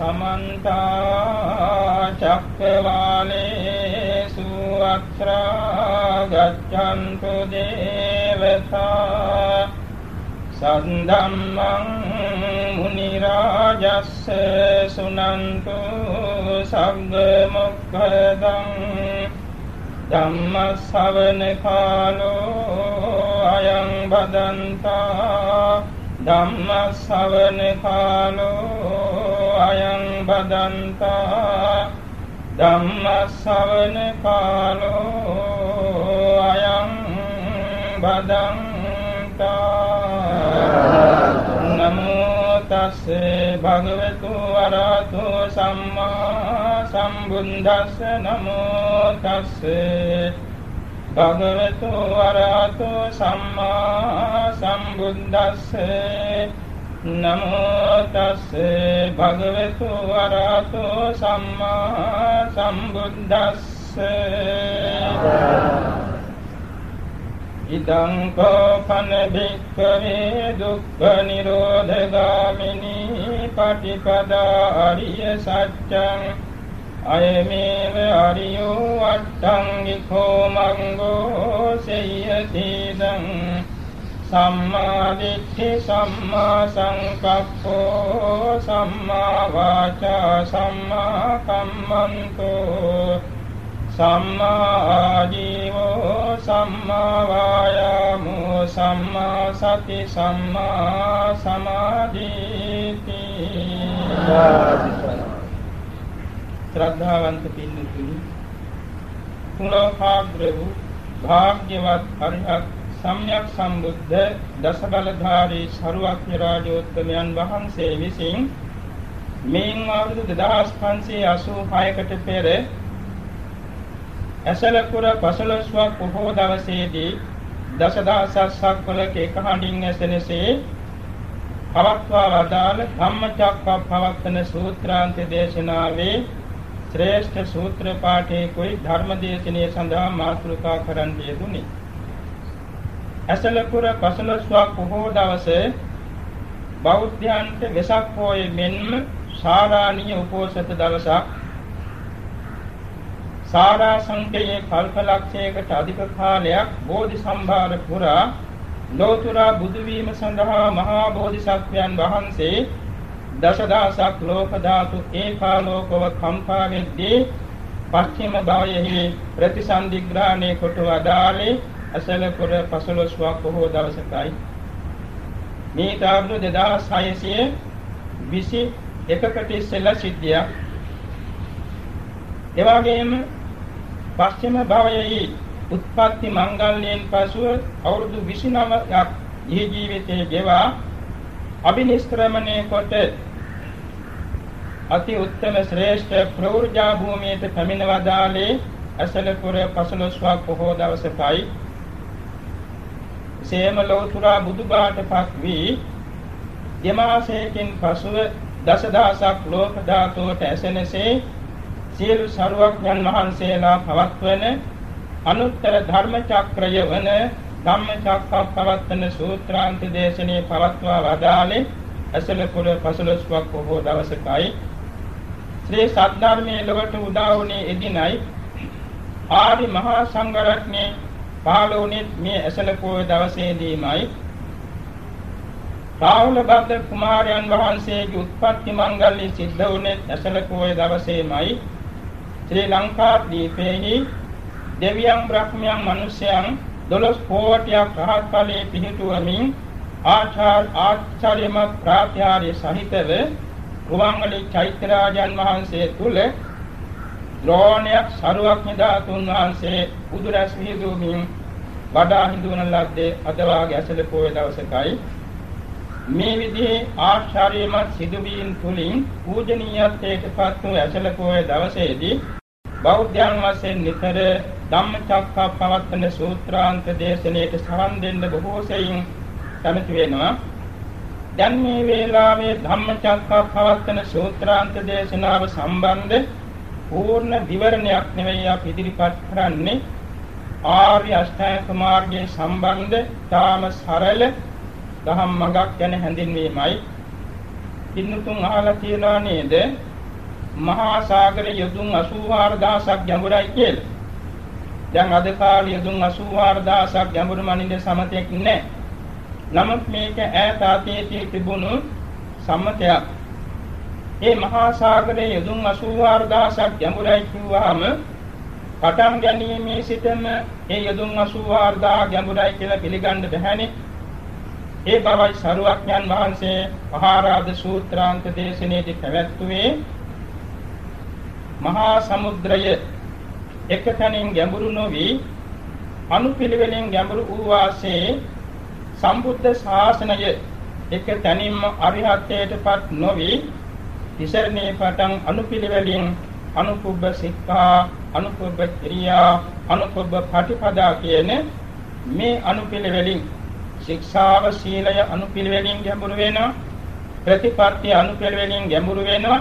සමන්ත චක්කවාලේසු අත්‍රා ගච්ඡන්තු දේවතා සද්ධම්මං මුනි රාජස්ස සුනන්තු සග්ග මොක්ඛදං ධම්ම ශ්‍රවණ කාලෝ අයං බදන්තා ධම්ම ශ්‍රවණ කාලෝ අයං බදන්තා ධම්ම ශ්‍රවණ කාලෝ අයං බදන්තා නමෝ තස්සේ භගවතු වරහතු සම්මා සම්බුද්දස්ස නමෝ තස්සේ භගවතු වරහතු සම්මා සම්බුද්දස්සේ නමෝ තස්සේ භගවතු වරහතු සම්මා සම්බුද්දස්සේ ඉදං කෝපන භික්ඛවේ දුක්ඛ නිරෝධගාමිනී පටිපදා අරිය සත්‍යං අයමේව අරියෝ අට්ඨංගිකෝ මංගෝ සේයතිදං සම්මා දිට්ඨි සම්මා සංකප්පෝ සම්මා වාචා සම්මා කම්මන්තෝ සම්මා ආජීවෝ සම්මා වායාමෝ සම්මා සති සම්මා සමාධිති ශ්‍රද්ධාවන්ත පින්නතුනි කුලෝකාග්‍ර වූ භාග්‍යවත් හරිහත් සම්්‍යක් සම්බුද්ධ දසබලධාරී සරුවක්ඥ රාජෝත්තමයන් වහන්සේ විසින් මේන් අවුරුදු 2586කට පෙර ඇසලකුර පසළොස්වක් පොහෝ දවසේදී දසදහසක් සක්වලක එක හඬින් ඇසෙනසේ පවත්වා වදාළ ධම්මචක්කප්පවත්තන සූත්‍රාන්ත දේශනාවේ ශ්‍රේෂ්ඨ සූත්‍ර පාඨයේ કોઈ ධර්ම දේශනය සඳහා මාතෘකා කරන්න යෙදුනි. ඇසලකුර පසළොස්වක් පොහෝ දවසේ බෞද්ධයන්ට වෙසක් පොයේ මෙන්ම සාරාණීය උපෝසත දවසක් සාරා සංකේය කල්පලක්ෂයකට අධික කාලයක් බෝධි සම්භාර පුරා ලෝතුරා බුදු වීම සඳහා මහා බෝධිසත්වයන් වහන්සේ දසදහසක් ලෝක ධාතු ඒකාලෝකව කම්පා වෙද්දී පස්චිම භාවයෙහි ප්‍රතිසන්දිග්‍රහණය කොට වදාළේ අසලපුර පසළොස්වක් බොහෝ දවසකයි. මේ තාවුරු 2621කට ඉස්සෙල්ලා සිද්ධියක්. එවාගෙම පස්චිම භාවයෙහි උත්පත්ති මංගල්‍යයෙන් පසුව අවුරුදු 29ක් ජී ජීවිතයේ ගෙවා අභිනිෂ්ක්‍රමණය කොට අති උත්තම ශ්‍රේෂ්ඨ ප්‍රවෘජා භූමියට පැමිණ වදාළේ අසලපුර පසළොස්වක් පොහෝ දවසකයි. සේම ලෝතුරා බුදුබාටපත් වී යමාසයකින් පසුව දසදහසක් ලෝක ධාතුවට ඇසෙනසේ සියලු සරුවඥන් වහන්සේලා පවත්වන අනුත්තර ධර්ම චක්‍රය වන ධම්මචක්කප්පවත්තන සූත්‍රාන්ත දේශනේ පවත්වා වදාළේ අසලපුර පසළොස්වක් පොහෝ දවසකයි. ශ්‍රී සද්ධර්මයේ ලොවට උදා වුණේ එදිනයි. ආදි මහා සංඝරත්නයේ පහළ වුණේ මේ අසලපුර දවසේදීමයි. රාහුල භද්‍ර කුමාරයන් වහන්සේගේ උත්පත්ති මංගල්‍ය සිද්ධ වුණේ අසලපුර දවසේමයි. ශ්‍රී ලංකා දීපේහි දෙවියන් බ්‍රහ්මයන් මිනිසයන් 12 කෝටියක් රහත් ඵලයේ පිහිටුවමින් ආචාර ආචාර්යමත් ප්‍රාත්‍යාරය සහිතව රුවන්වැලි චෛත්‍යරාජන් වහන්සේ තුල ද්‍රෝණයක් සරුවක් නිදාතුන් වහන්සේ බුදුරැස් විහිදුවමින් වඩා හිඳුන ලද්දේ අදවාගේ ඇසළ පොය දවසකයි මේ විදිහේ ආශ්චර්යමත් සිදුවීම් තුලින් පූජනීයත්වයට පත් වූ ඇසළ පොය දවසේදී බෞද්ධයන් වශයෙන් නිතර ධම්මචක්කප්පවත්තන සූත්‍රාන්ත දේශනාවට සවන් දෙන්න බොහෝ සෙයින් කැමති වෙනවා. දැන් මේ වේලාවේ ධම්මචක්කප්පවත්තන සූත්‍රාන්ත දේශනාව සම්බන්ධ පූර්ණ විවරණයක් නෙවෙයි අපි ඉදිරිපත් කරන්නේ ආර්ය අෂ්ටාංග මාර්ගයේ සම්බන්ධ තාම සරල දහම් මඟක් ගැන හැඳින්වීමයි. පින්නතුන් අහලා තියනවා නේද? මහා සාගරයේ යොදුන් 84000ක් ගැඹුරයි කියලා. දැන් අද කාලේ යොදුන් 84000ක් ගැඹුරු මනින්ද සමතයක් නැහැ. නමුත් මේක ඈත අතීතයේ තිබුණු සම්මතයක්. මේ මහා සාගරයේ යොදුන් 84000ක් ගැඹුරයි කිව්වහම පටන් ගැනීමේ සිටම ඒ යොදුන් 84000 ගැඹුරයි කියලා පිළිගන්න බැහැනේ. ඒ බවයි සරුවක්ඥන් වහන්සේ මහාරාධ සූත්‍රාන්ත දේශනයේදී පැවැත්වුවේ මහා සමුද්‍රය එකතැනින් ගැඹුරු නොවි අනුපිළිවෙලින් ගැඹුරු වූ වාසේ සම්බුද්ධ ශාසනය එක තැනින්ම අරිහත්ත්වයටපත් නොවි තිසරණේ පටන් අනුපිළිවෙලින් අනුකුබ්බ සික්ඛා අනුකුබ්බ ක්‍රියා අනුකුබ්බ පටිපදා කියන මේ අනුපිළිවෙලින් ශික්ෂාව සීලය අනුපිළිවෙලින් ගැඹුරු වෙනවා. ප්‍රතිපත්ති අනුපිළිවෙලින් ගැඹුරු වෙනවා.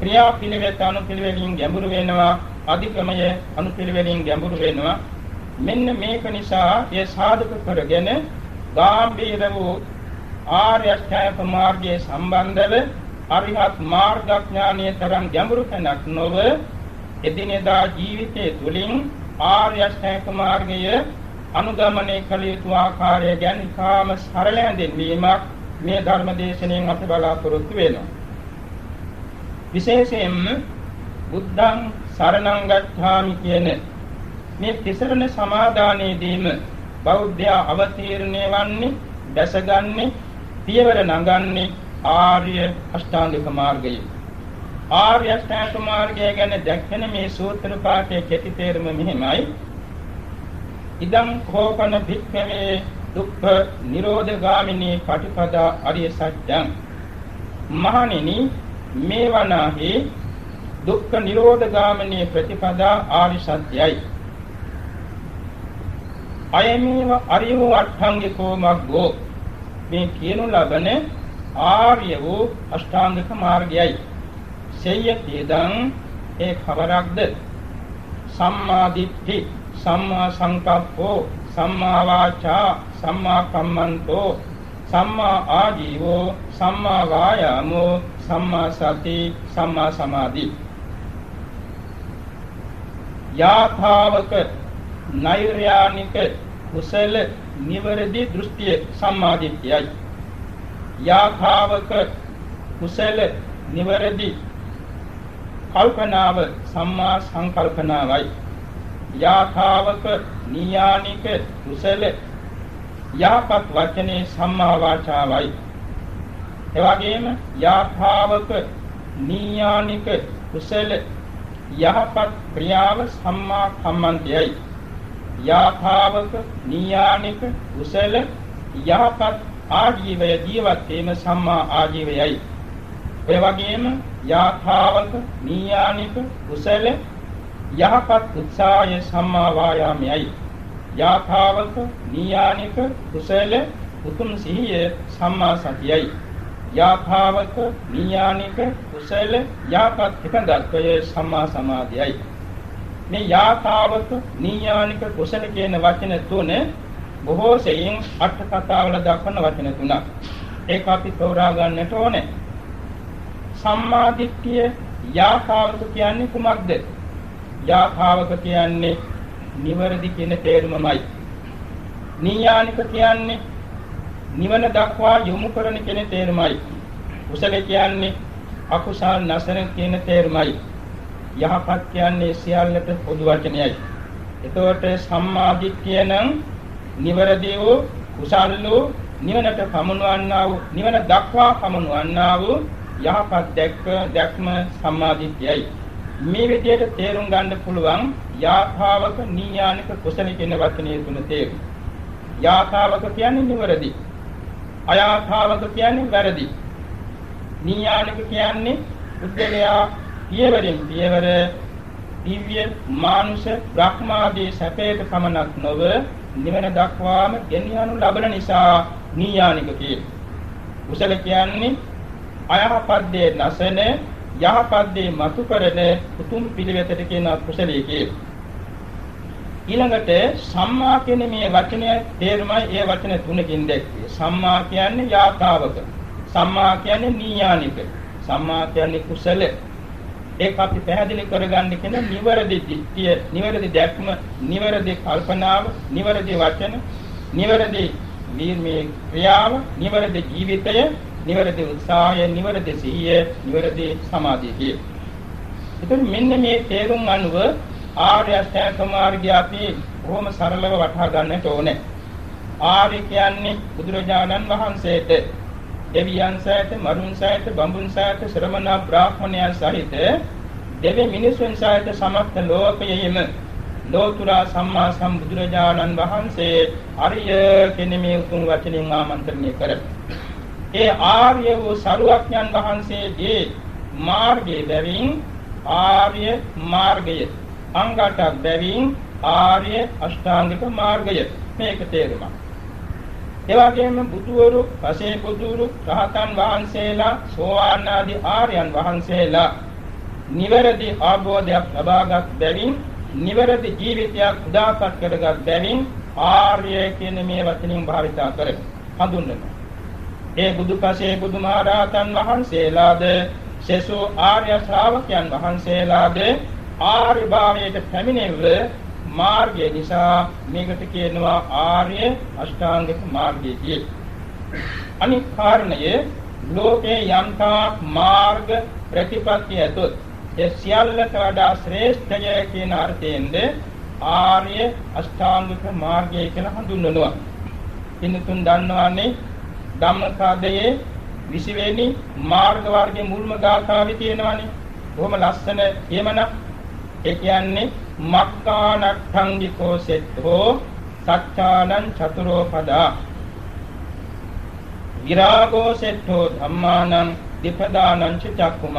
ක්‍රියා පිළිවෙත අනුපිළිවෙලින් ගැඹුරු වෙනවා. අධික්‍රමය අනුපිළිවෙලින් ගැඹුරු වෙනවා. මෙන්න මේක නිසා ඒ සාධක කරගෙන ගාම්භීර වූ ආර්ය අෂ්ටාංග මාර්ගයේ සම්බන්ධව අරිහත් මාර්ගඥානීය තරම් ගැඹුරු කෙනෙක් නොව එදිනෙදා ජීවිතයේ තුලින් ආර්ය අෂ්ටාංග මාර්ගය අනුගමනය කළ යුතු ආකාරය ගැන කාම සරල හැඳින්වීමක් මේ ධර්ම දේශනාවෙන් අපි බලාපොරොත්තු වෙනවා. විශේෂයෙන්ම බුද්ධං සරණං ගච්ඡාමි කියන මේ තිසරණ සමාදානයේදීම බෞද්ධයා අවතීර්ණය වන්නේ දැසගන්නේ පියවර නගන්නේ ආර්ය අෂ්ටාංගික මාර්ගය. ආර්ය අෂ්ටාංගික මාර්ගය ගැන දැක්කන මේ සූත්‍ර පාඨයේ කෙටි තේරුම මෙහිමයි. ඉදං කෝපන භික්ඛවේ දුක්ඛ නිරෝධ ගාමිනී පටිපදා අරිය සත්‍යං මහණෙනි මේ වනාහි දුක්ඛ නිරෝධ ගාමිනී ප්‍රතිපදා ආරි සත්‍යයි අයමේව අරියෝ අට්ඨංගිකෝ මග්ගෝ මේ කියනු ලබන ආර්ය වූ අෂ්ටාංගික මාර්ගයයි. සේයතේදං ඒ ખબරක්ද සම්මා දිට්ඨි සම්මා සංකප්පෝ සම්මා වාචා සම්මා කම්මන්තෝ සම්මා ආජීවෝ සම්මා වායාමෝ සම්මා සති සම්මා සමාධි. යාථාවක නෛර්යානික කුසල නිවරදි දෘෂ්ටිය සම්මාදිට්ඨියයි. යාථාවක කුසල නිවරදි කල්පනාව සම්මා සංකල්පනාවයි. යාථාවක නියානික කුසල යහපත් වචනේ සම්මා වාචාවයි. එවැගේම යාථාවක නියානික කුසල යහපත් ක්‍රියාව සම්මා කම්මන්තයයි. යාථාවක නියානික කුසල යහපත් ආජීවය ජීවත් වීම සම්මා ආජීවයයි. ඒ වගේම යාථාවක නියානික කුසල යහපත් උත්සාහය සම්මා වායාමයයි. යාථාවක නියානික කුසල උතුම් සිහිය සම්මා සතියයි. යාථාවක නියානික කුසල යහපත් එකඟත්වය සම්මා සමාධියයි. මේ යාථාවක නියානික කුසල කියන වචන තුන බොහෝ සෙයින් අට කතාවල දක්වන වචන තුනක් ඒක අපි තෝරා ගන්නට ඕනේ සම්මා දිට්ඨිය යාථාවක කියන්නේ කුමක්ද යාථාවක කියන්නේ නිවැරදි කියන තේරුමමයි. නීයානික කියන්නේ නිවන දක්වා යොමු කරන කියන තේරුමයි. කුසල කියන්නේ අකුසල් නැසන කියන තේරුමයි. යහපත් කියන්නේ සියල්ලට පොදු වචනයයි. එතකොට සම්මාදිට්ඨිය නම් නිවැරදි වූ කුසල් වූ නිවනට පමුණවන්නා වූ නිවන දක්වා පමුණවන්නා වූ යහපත් දැක්ක දැක්ම සම්මාදිට්ඨියයි. මේ විදිහට තේරුම් ගන්න පුළුවන් යාථාවක නීයානික කුසල කියන වචනේ තුන තේරුම. යාථාවක කියන්නේ නිවැරදි. අයාථාවක කියන්නේ වැරදි. නීයානික කියන්නේ උද්දලයා පියවරින් පියවර දිව්‍ය මානුෂ බ්‍රහ්මාදී සැපේට පමණක් නොව නිවන දක්වාම ගෙනියනු ලබන නිසා නීයානික කියන්නේ. කුසල කියන්නේ අයහපත් දේ නැසෙන යහපත් දේ මතු කරන උතුම් පිළිවෙතට කියන කුසලයේ කියලා. ඊළඟට සම්මා කියන මේ වචනය තේරුමයි ඒ වචන තුනකින් දැක්වේ. සම්මා කියන්නේ යාතාවක. සම්මා කියන්නේ නීයානික. සම්මා කියන්නේ කුසල. ඒක අපි පැහැදිලි කරගන්න කියන නිවැරදි දිට්ඨිය, නිවැරදි දැක්ම, නිවැරදි කල්පනාව, නිවැරදි වචන, නිවැරදි මේ ක්‍රියාව, නිවැරදි ජීවිතය, නිවැරදි උත්සාහය, නිවැරදි සිහිය, නිවැරදි සමාධිය කිය. ඒතර මෙන්න මේ තේරුම් අනුව ආර්ය අෂ්ටාංග මාර්ගය අපි බොහොම සරලව වටහා ගන්නට ඕනේ. ආර්ය කියන්නේ බුදුරජාණන් වහන්සේට දෙවියන් සහිත මරුන් සහිත බඹුන් සහිත ශ්‍රමණ බ්‍රාහ්මණයන් සහිත දෙවි මිනිසුන් සහිත සමස්ත ලෝකයෙහිම ලෝතුරා සම්මා සම්බුදුරජාණන් වහන්සේ අරිය කියන මේ උතුම් වචනින් ආමන්ත්‍රණය කරයි. ඒ ආර්ය වූ සරුවඥන් වහන්සේගේ මාර්ගයේ බැවින් ආර්ය මාර්ගය අංගටක් බැවින් ආර්ය අෂ්ටාංගික මාර්ගය මේක තේරුමක්. ඒ වගේම බුදුවරු, පසේ බුදුරු, රහතන් වහන්සේලා, සෝවාන් ආදී ආර්යයන් වහන්සේලා නිවැරදි ආභෝධයක් ලබාගත් බැවින් නිවැරදි ජීවිතයක් උදාපත් කරගත් බැවින් ආර්ය කියන මේ වචنين භාවිතා කරේ හඳුන්වනවා. ඒ බුදුපසේ බුදුමහරහතන් වහන්සේලාද සසෝ ආර්ය ශ්‍රාවකයන් වහන්සේලාද ආර්ය භාවයට පැමිණෙව මාර්ගය නිසා මේකට කියනවා ආර්ය අෂ්ටාංගික මාර්ගය කියලා. අනිත් කාරණය ලෝකේ යම්තා මාර්ග ප්‍රතිපත්තිය ඇතොත් ඒ සියල්ලට වඩා ශ්‍රේෂ්ඨය කියන අර්ථයෙන්ද ආර්ය අෂ්ටාංගික මාර්ගය කියලා හඳුන්වනවා. ඉන්නතුන් දන්නවන්නේ ධම්මකාදයේ 20 වෙනි මාර්ග වර්ගයේ මුල්ම ගාථාවේ තියෙනවනේ. බොහොම ලස්සන එහෙමනම් ඒ කියන්නේ මක්කානට්ඨංගිකෝ සෙත්තෝ සච්ඡානං චතුරෝ පදා විරාගෝ සෙත්තෝ ධම්මානං දීපදානං චක්කුම.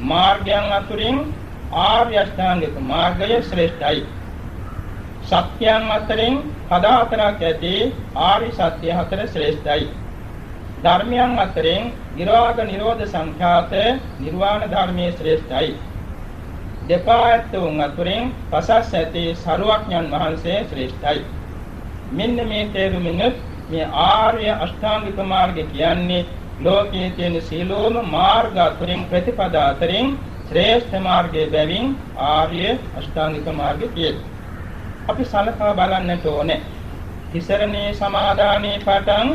මාර්ගයන් අතුරින් ආර්ය අෂ්ටාංගික මාර්ගය ශ්‍රේෂ්ඨයි. සත්‍යයන් අතරින් පද හතරක් ඇති ආර්ය සත්‍ය හතර ශ්‍රේෂ්ඨයි. ධර්මයන් අතරින් විරාග නිරෝධ සංඛ්‍යාත නිර්වාණ ධර්මයේ ශ්‍රේෂ්ඨයි. දෙපා ඇත්තවුන් අතුරින් පසස් ඇති සරුවක්ඥන් වහන්සේ ශ්‍රේෂ්ඨයි. මෙන්න මේ තේරුමින් මේ ආර්ය අෂ්ටාංගික මාර්ගය කියන්නේ ලෝකයේ තියෙන සීලෝම මාර්ග අතරින් ප්‍රතිපදා අතරින් ශ්‍රේෂ්ඨ මාර්ගයේ බැවින් ආර්ය අෂ්ටාංගික මාර්ගය කියනවා. අපි සලකා බලන්නට ඕනේ. තිසරණේ සමාදානයේ පටන්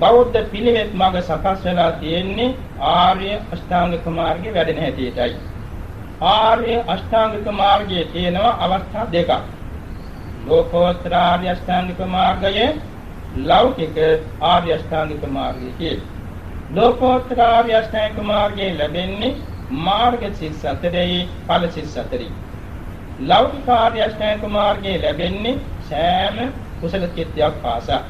බෞද්ධ පිළිවෙත් මඟ සකස් වෙලා තියෙන්නේ ආර්ය අෂ්ටාංගික මාර්ගයේ වැඩෙන හැටියටයි. ආර්ය අෂ්ටාංගික මාර්ගයේ තියෙනවා අවස්ථා දෙකක්. ලෝකෝත්තර ආර්ය අෂ්ටාංගික මාර්ගය ලෞකික ආර්ය අෂ්ටාංගික මාර්ගය කියන. ලෝකෝත්තර ආර්ය අෂ්ටාංගික මාර්ගයේ ලැබෙන්නේ මාර්ග සිත් සතරේ ඵල සිත් සතරේ. ලෞකික ආර්ය අෂ්ටාංගික මාර්ගයේ ලැබෙන්නේ සෑම කුසල චිත්තයක් පාසා.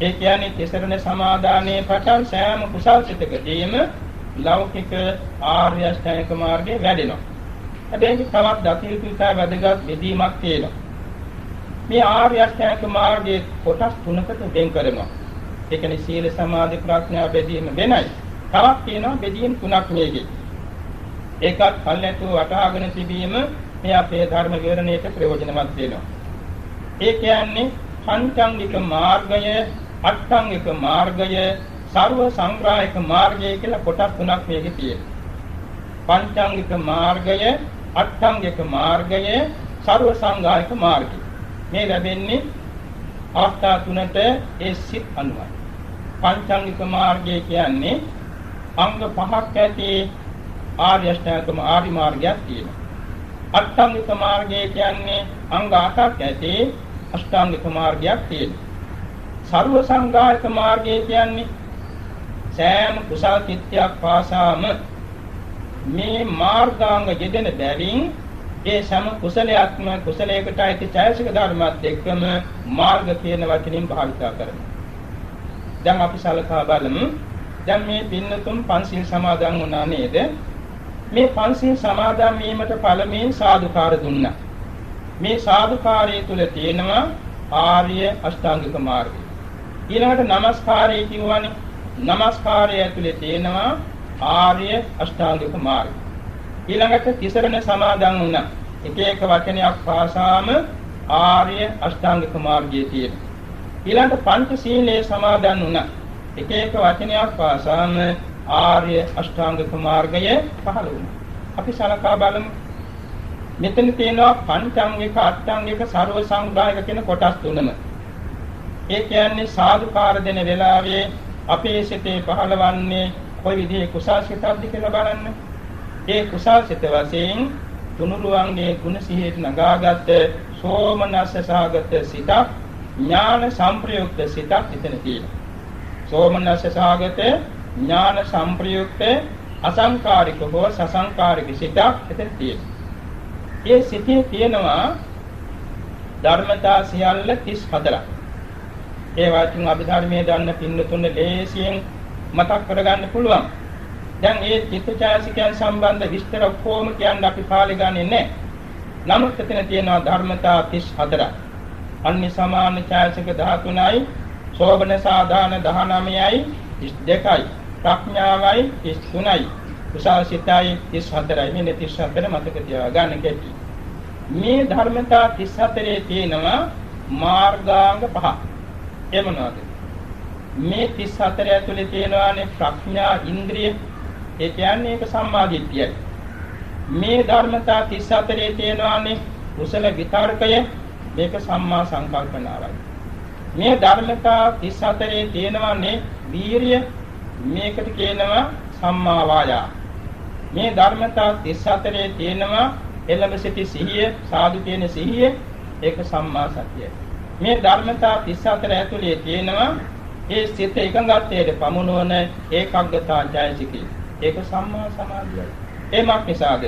ඒ කියන්නේ තිසරණ සමාදානයේ පටන් සෑම කුසල් චිත්තකදීම ලෞකික ආර්ය අෂ්ටාංගික මාර්ගයේ වැඩෙනවා. හැබැයි තවත් දතියුතුතා වැදගත් බෙදීමක් තියෙනවා. මේ ආර්ය අෂ්ටාංගික මාර්ගයේ කොටස් තුනකට වෙන් කරනවා. ඒ කියන්නේ සීල සමාධි ප්‍රඥා බෙදීම වෙනයි. තවත් තියෙනවා බෙදීම් තුනක් මේකේ. ඒකත් කල්ැතු වටහාගෙන තිබීම මේ අපේ ධර්ම විවරණයට ප්‍රයෝජනවත් වෙනවා. ඒ කියන්නේ පංචාංගික මාර්ගය, අට්ඨාංගික මාර්ගය, සර්ව සංග්‍රාහක මාර්ගය කියලා කොටස් තුනක් මේකේ තියෙනවා. පංචාංගික මාර්ගය, අට්ඨාංගික මාර්ගය, සර්ව සංග්‍රාහක මාර්ගය. මේ ලැබෙන්නේ අවස්ථා තුනට ඒ සිත් අනුවයි. පංචාංගික මාර්ගය කියන්නේ අංග පහක් ඇති ආර්ය අෂ්ටාංගික ආර්ය මාර්ගයක් තියෙනවා. අට්ඨාංගික මාර්ගය කියන්නේ අංග 8ක් ඇති අෂ්ටාංගික මාර්ගයක් තියෙනවා. සර්ව සංග්‍රාහක මාර්ගය කියන්නේ සෑම කුසල් කිත්‍යයක් පාසාම මේ මාර්ගාංග යෙදෙන බැවින් ඒ සම කුසලයක්ම කුසලයකට ඇති ඡයසික ධර්මات එක්කම මාර්ග කියන වචنين භාවිතා කරනවා. දැන් අපි සලකා බලමු. දැන් මේ පින්නතුන් පන්සිල් සමාදන් වුණා නේද? මේ පන්සිල් සමාදන් වීමට පළමුවෙන් සාදුකාර දුන්නා. මේ සාදුකාරය තුල තියෙනවා ආර්ය අෂ්ටාංගික මාර්ගය. ඊළඟට নমස්කාරය කියවනේ. নমස්කාරය ඇතුලේ තියෙනවා ආර්ය අෂ්ටාංගික මාර්ගය. ඊළඟට තිසරණ සමාදන් වුණා. එක එක වචනයක් පාසාම ආර්ය අෂ්ටාංගික මාර්ගයේ තියෙනවා. ඊළඟට පංච සීලයේ සමාදන් වුණා. එක එක වචනයක් පාසාම ආර්ය අෂ්ටාංගික මාර්ගය පහළ වුණා. අපි සලකා බලමු. මෙතන තියෙනවා පංචාංගික අට්ඨාංගික ਸਰව සංග්‍රහයක කියන කොටස් තුනම. ඒ කියන්නේ සාදුකාර දෙන වෙලාවේ අපේ සිතේ පහළවන්නේ කොයි විදිහේ කුසල් සිතක්ද කියලා බලන්න. ඒ කුසල් සිත වශයෙන් තුනුරුවන්ගේ ගුණ සිහියට නගාගත් සෝමනස්ස සාගත සිතක් ඥාන සංප්‍රයුක්ත සිතක් එතන තියෙනවා. සෝමනස්ස සාගත ඥාන සංප්‍රයුක්ත අසංකාරික හෝ සසංකාරික සිතක් එතන තියෙනවා. ඒ සිතේ තියෙනවා ධර්මතා සියල්ල 34ක්. ඒ වාචින් අභිධර්මයේ දන්න පින්නතුන ලේසියෙන් මතක් කරගන්න පුළුවන්. දැන් මේ චිත්තචෛසිකයන් සම්බන්ධ විස්තර කොහොම කියන්න අපි පාලි ගන්නේ නැහැ. නමුත් එතන තියෙනවා ධර්මතා 34ක්. අන්‍ය සමාන ඡායසික 13යි, සෝබන සාධාන 19යි, 22යි, ප්‍රඥාවයි 33යි. කුසාසිතයි 34යි. මෙන්න 34 මතක තියාගන්න කෙටි. මේ ධර්මතා 34 තියෙනවා මාර්ගාංග පහ. ඒ මොනවද? මේ 34 ඇතුලේ තියෙනවානේ ප්‍රඥා ඉන්ද්‍රිය. ඒ කියන්නේ ඒක සම්මාදිට්ඨියයි. මේ ධර්මතා 34 තියෙනවානේ කුසල විතර්කය. මේක සම්මා සංකල්පනාවයි. මේ ධර්මතා 34 තියෙනවානේ වීරිය. මේකට කියනවා සම්මා වායාම. මේ ධර්මතා 34 තියෙනවා එළඹ සිටි සිහිය, සාදු කියන සිහිය, ඒක සම්මා සතියයි. මේ ධර්මතා 34 ඇතුලේ තියෙනවා ඒ සිත එකඟත්වයට පමුණවන ඒකග්ගතා ඡායසිකී. ඒක සම්මා සමාධියයි. එමක් නිසාද?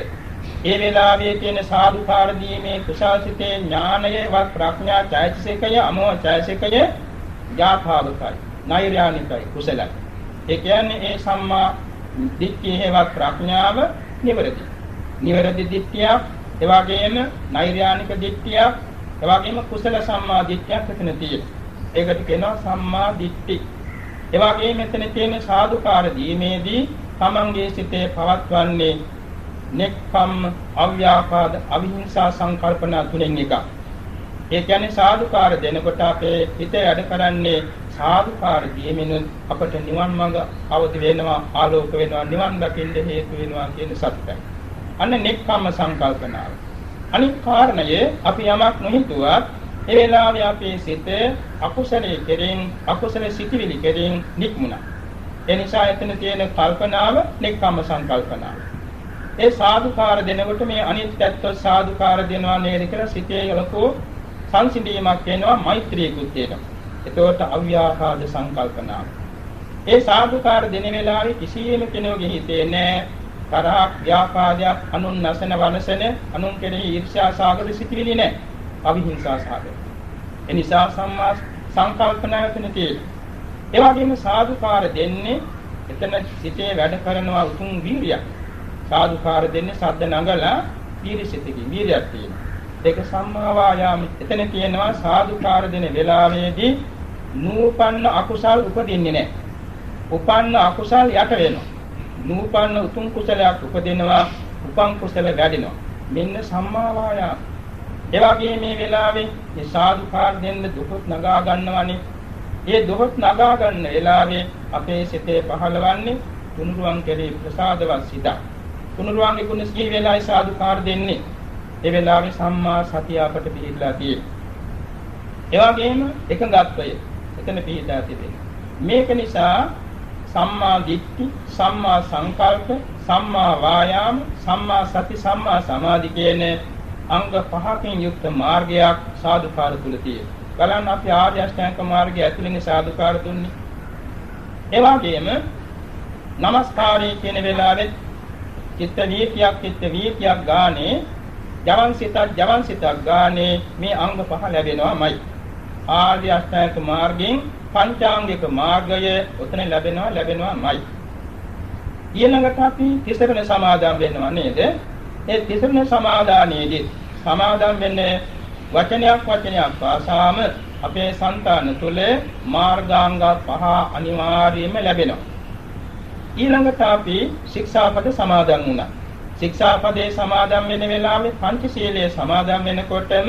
ඒ වෙලාවේ තියෙන සාදුකාර දීමේ කුසාසිතේ ඥානයවත් ප්‍රඥා ඡායසිකය අමෝ ඡායසිකය යාථාවකයි. නෛර්යානිකයි කුසලයි. ඒ කියන්නේ ඒ සම්මා දිට්ඨියේවත් ප්‍රඥාව නිවැරදි. නිවැරදි දිට්ඨියක්, ඒ වගේම නෛර්යානික දිට්ඨියක්, ඒ වගේම කුසල සම්මා දිට්ඨියක් එතන තියෙනවා. ඒකට කියනවා සම්මා දිට්ඨි. ඒ වගේම මෙතන තියෙන සාදුකාර දීමේදී තමන්ගේ සිතේ පවත්වන්නේ නෙක්ඛම් අව්‍යාපාද අවිහිංසා සංකල්පන තුනෙන් එකක්. ඒ කියන්නේ සාදුකාර දෙනකොට අපේ හිත වැඩ කරන්නේ සාදුකාර දීමෙන් අපට නිවන් මඟ අවදි වෙනවා ආලෝක වෙනවා නිවන් දකින්න හේතු වෙනවා කියන සත්‍යයි. අන්න නෙක්ඛම් සංකල්පනාව. අනිත් කාරණය අපි යමක් නොහිතුවත් ඒ වෙලාවේ අපේ සිත අකුසලයේ කෙරෙන් අකුසල සිටිවිලි කෙරෙන් නික්මුණා. ඒ නිසා එතන තියෙන කල්පනාව නෙක්ඛම් සංකල්පනාව. ඒ සාදුකාර දෙනකොට මේ අනිත් පැත්ත සාදුකාර දෙනවා නේද කියලා සිතේ යලකෝ සංසිඳීමක් වෙනවා මෛත්‍රියකුත් තියෙනවා. එතකොට අව්‍යාපාද සංකල්පනාව. ඒ සාදුකාර දෙන වෙලාවේ කිසියම් කෙනෙකුගේ හිතේ නැහැ තරහක් ව්‍යාපාදයක් අනුන් නැසන වනසන අනුන් කෙරෙහි ඊර්ෂ්‍යා සාගර සිටිවිලි නැහැ. අවිහිංසා සාගර. ඒ නිසා සම්මා සංකල්පනාවතන තියෙනවා. ඒ වගේම සාදුකාර දෙන්නේ එතන සිතේ වැඩ කරනවා උතුම් වීරියක්. සාදුකාර දෙන්නේ සද්ද නගලා වීරිසිතකින් වීරියක් තියෙනවා. ඒක සම්මා වායාම එතන තියෙනවා සාදුකාර දෙන වෙලාවේදී නූපන්න අකුසල් උපදින්නේ නැහැ. උපන්න අකුසල් යට වෙනවා. නූපන්න උතුම් කුසලයක් උපදිනවා. උපන් කුසල වැඩිනවා. මෙන්න සම්මා වායාම. ඒ වගේ මේ වෙලාවේ මේ සාදුකාර දෙන්න දුකත් නගා ගන්නවනේ. ඒ දුකත් නගා ගන්න වෙලාවේ අපේ සිතේ පහළවන්නේ තුනුරුවන් කෙරේ ප්‍රසාදවත් සිතක්. තුනුරුවන්ගේ ගුණ සිහි වෙලායි සාදුකාර දෙන්නේ. ඒ වෙලාවේ සම්මා සතිය අපට පිළිලා තියෙනවා. ඒ වගේම එකඟත්වය එතන පිළිලා තිබෙනවා. මේක නිසා සම්මා දිට්ඨි, සම්මා සංකල්ප, සම්මා වායාම, සම්මා සති, සම්මා සමාධි කියන අංග පහකින් යුක්ත මාර්ගයක් සාදුකාර තුල තියෙනවා. බලන්න අපි ආර්ය අෂ්ටාංග මාර්ගය ඇතුළේ සාදුකාර දුන්නේ. ඒ වගේම নমස්කාරය කියන වෙලාවේ චිත්ත වීතියක් චිත්ත වීතියක් ගානේ ජවන් සිතක් ජවන් සිතක් ගානේ මේ අංග පහ ලැබෙනවාමයි. ආර්ය අෂ්ටාංග මාර්ගයෙන් පංචාංගික මාර්ගය උතන ලැබෙනවා ලැබෙනවාමයි. ඊළඟට අපි තිසරණ සමාදන් වෙනවා නේද? ඒ තිසරණ සමාදානයේදී සමාදන් වෙන්නේ වචනයක් වචනයක් වාසාම අපේ సంతාන තුළ මාර්ගාංග පහ අනිවාර්යයෙන්ම ලැබෙනවා. ඊළඟට අපි ශික්ෂාපද සමාදන් වුණා. ශික්ෂාපදේ සමාදන් වෙන වෙලාවේ පංචශීලයේ සමාදන් වෙනකොටම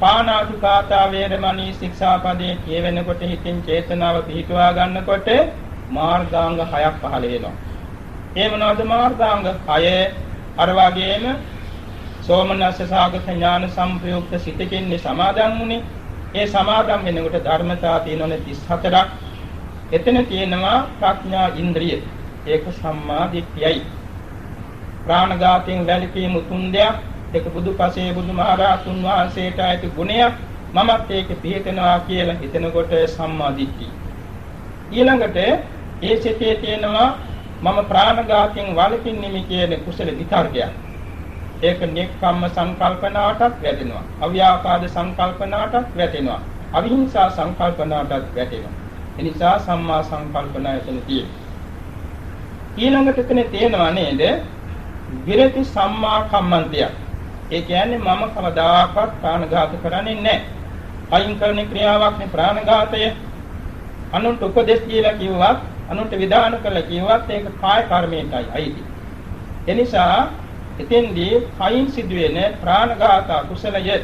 පාණාතිපාතා වේරමණී ශික්ෂාපදේ කියවෙනකොට හිතින් චේතනාව පිහිටුවා ගන්නකොට මාර්ගාංග හයක් පහළ වෙනවා. ඒ මොනවද මාර්ගාංග 6? අර වගේම සෝමනස්ස සාගත ඥාන සංප්‍රයුක්ත සිතකින්නේ සමාදන් වුනේ. ඒ සමාදන් වෙනකොට ධර්මතා තියෙනවනේ 34ක්. එතන තියෙනවා ප්‍රඥා ඉන්ද්‍රිය. ඒක සම්මා දිට්ඨියයි. ප්‍රාණඝාතයෙන් වැළකීම තුන් දෙයක්. ඒක බුදුපසේ බුදුමහරහතුන් වහන්සේට ඇති ගුණයක්. මමත් ඒක පිළිතනවා කියලා හිතනකොට සම්මා දිට්ඨිය. ඊළඟට ඒ සිතේ තියෙනවා මම ප්‍රාණඝාතයෙන් වළකින්නෙමි කියන කුසල විතර්කයක්. ඒක නෙක්ඛම්ම සංකල්පනාවටත් වැටෙනවා. අව්‍යාපාද සංකල්පනාවටත් වැටෙනවා. අවිහිංසා සංකල්පනාවටත් වැටෙනවා. ඒ නිසා සම්මා සංකල්පනා එතන තියෙනවා. ඊළඟට එතන තියෙනවා නේද? විරති සම්මා කම්මන්තය. ඒ කියන්නේ මම කවදාකවත් ප්‍රාණඝාත කරන්නේ නැහැ. අයින් කරන ක්‍රියාවක් නේ ප්‍රාණඝාතය. අනුන්ට උපදෙස් දීලා කිව්වත් අනුන්ට විධාන කළා කිව්වත් ඒක කාය කර්මයටයි අයිති. එනිසා එතෙන්දී කයින් සිදුවෙන ප්‍රාණඝාත කුසලය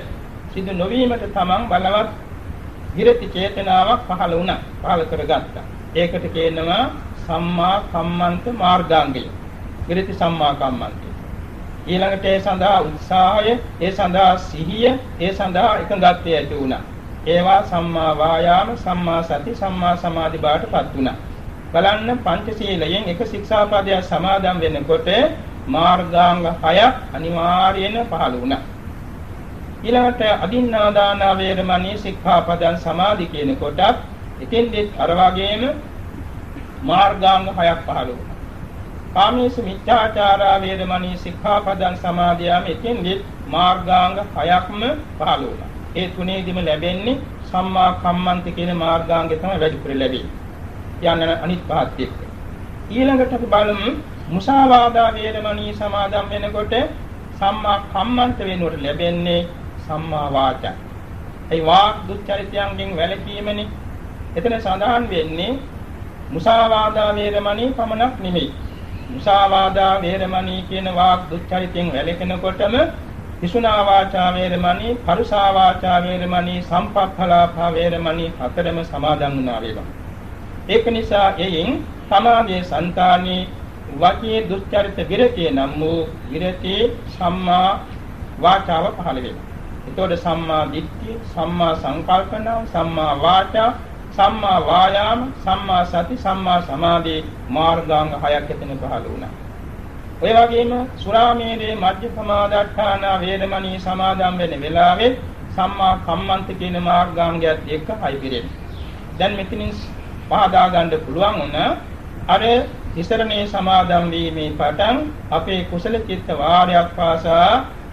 සිදු නොවීමට තමන් බලවත් විරති චේතනාවක් පහළ වුණා. පහළ කරගත්තා. ඒකට කියනවා සම්මා කම්මන්ත මාර්ගාංගය. විරති සම්මා කම්මන්තය. ඊළඟට ඒ සඳහා උත්සාහය, ඒ සඳහා සිහිය, ඒ සඳහා එකඟත්වය ඇති වුණා. ඒවා සම්මා වායාම, සම්මා සති, සම්මා සමාධි බාටපත් වුණා. බලන්න පංචශීලයෙන් එක ශික්ෂාපදයක් සමාදන් වෙනකොට මාර්ගාංග 6ක් අනිවාර්යයෙන් පහළ වුණා. ඊළඟට අදින්නාදාන වේරමණී සික්ඛාපදං සමාධි කියන කොටත් ඉතින්දෙත් අර වගේම මාර්ගාංග 6ක් පහළ වුණා. කාමීසු මිච්ඡාචාරා වේරමණී සික්ඛාපදං සමාදියාම ඉතින්දෙත් මාර්ගාංග 6ක්ම පහළ වුණා. ඒ තුනේදිම ලැබෙන්නේ සම්මා කම්මන්ත කියන මාර්ගාංගය තමයි වැඩිපුර ලැබෙන්නේ. යන්න අනිත් පහත් එක්ක. ඊළඟට අපි බලමු මුසාවාදා වේරමණී සමාදම් වෙනකොට සම්මා කම්මන්ත වෙනුවට ලැබෙන්නේ සම්මා වාචා. ඒ වාක් දුච්චරිතයන්ගෙන් වැළකීමනේ. එතන සඳහන් වෙන්නේ මුසාවාදා වේරමණී පමණක් නෙමෙයි. මුසාවාදා වේරමණී කියන වාක් දුච්චරිතයෙන් වැළකෙනකොටම විසුනා වාචා වේරමණී, පරුසා වාචා වේරමණී, සම්පප්පලාපා වේරමණී හතරම සමාදන් වුණා වේවා. ඒක නිසා එයින් සමාධියේ సంతානී වාචී දුස්චරිත විරතිය නම් වූ විරති සම්මා වාචාව පහළ වෙනවා. එතකොට සම්මා දිට්ඨිය, සම්මා සංකල්පන, සම්මා වාචා, සම්මා වායාම, සම්මා සති, සම්මා සමාධි මාර්ගාංග හයක් එතන පහළ වුණා. ඔය වගේම සුරාමේරේ මජ්ජ සමාදට්ඨාන වේදමණී සමාදම් වෙන වෙලාවේ සම්මා කම්මන්ත කියන මාර්ගාංගයත් එක්ක හයි පිරෙන්නේ. දැන් මෙතනින් පහදා ගන්න පුළුවන් වුණ අර ඉසරණේ සමාදම් වීමේ පටන් අපේ කුසල චිත්ත වාරයක් පාසා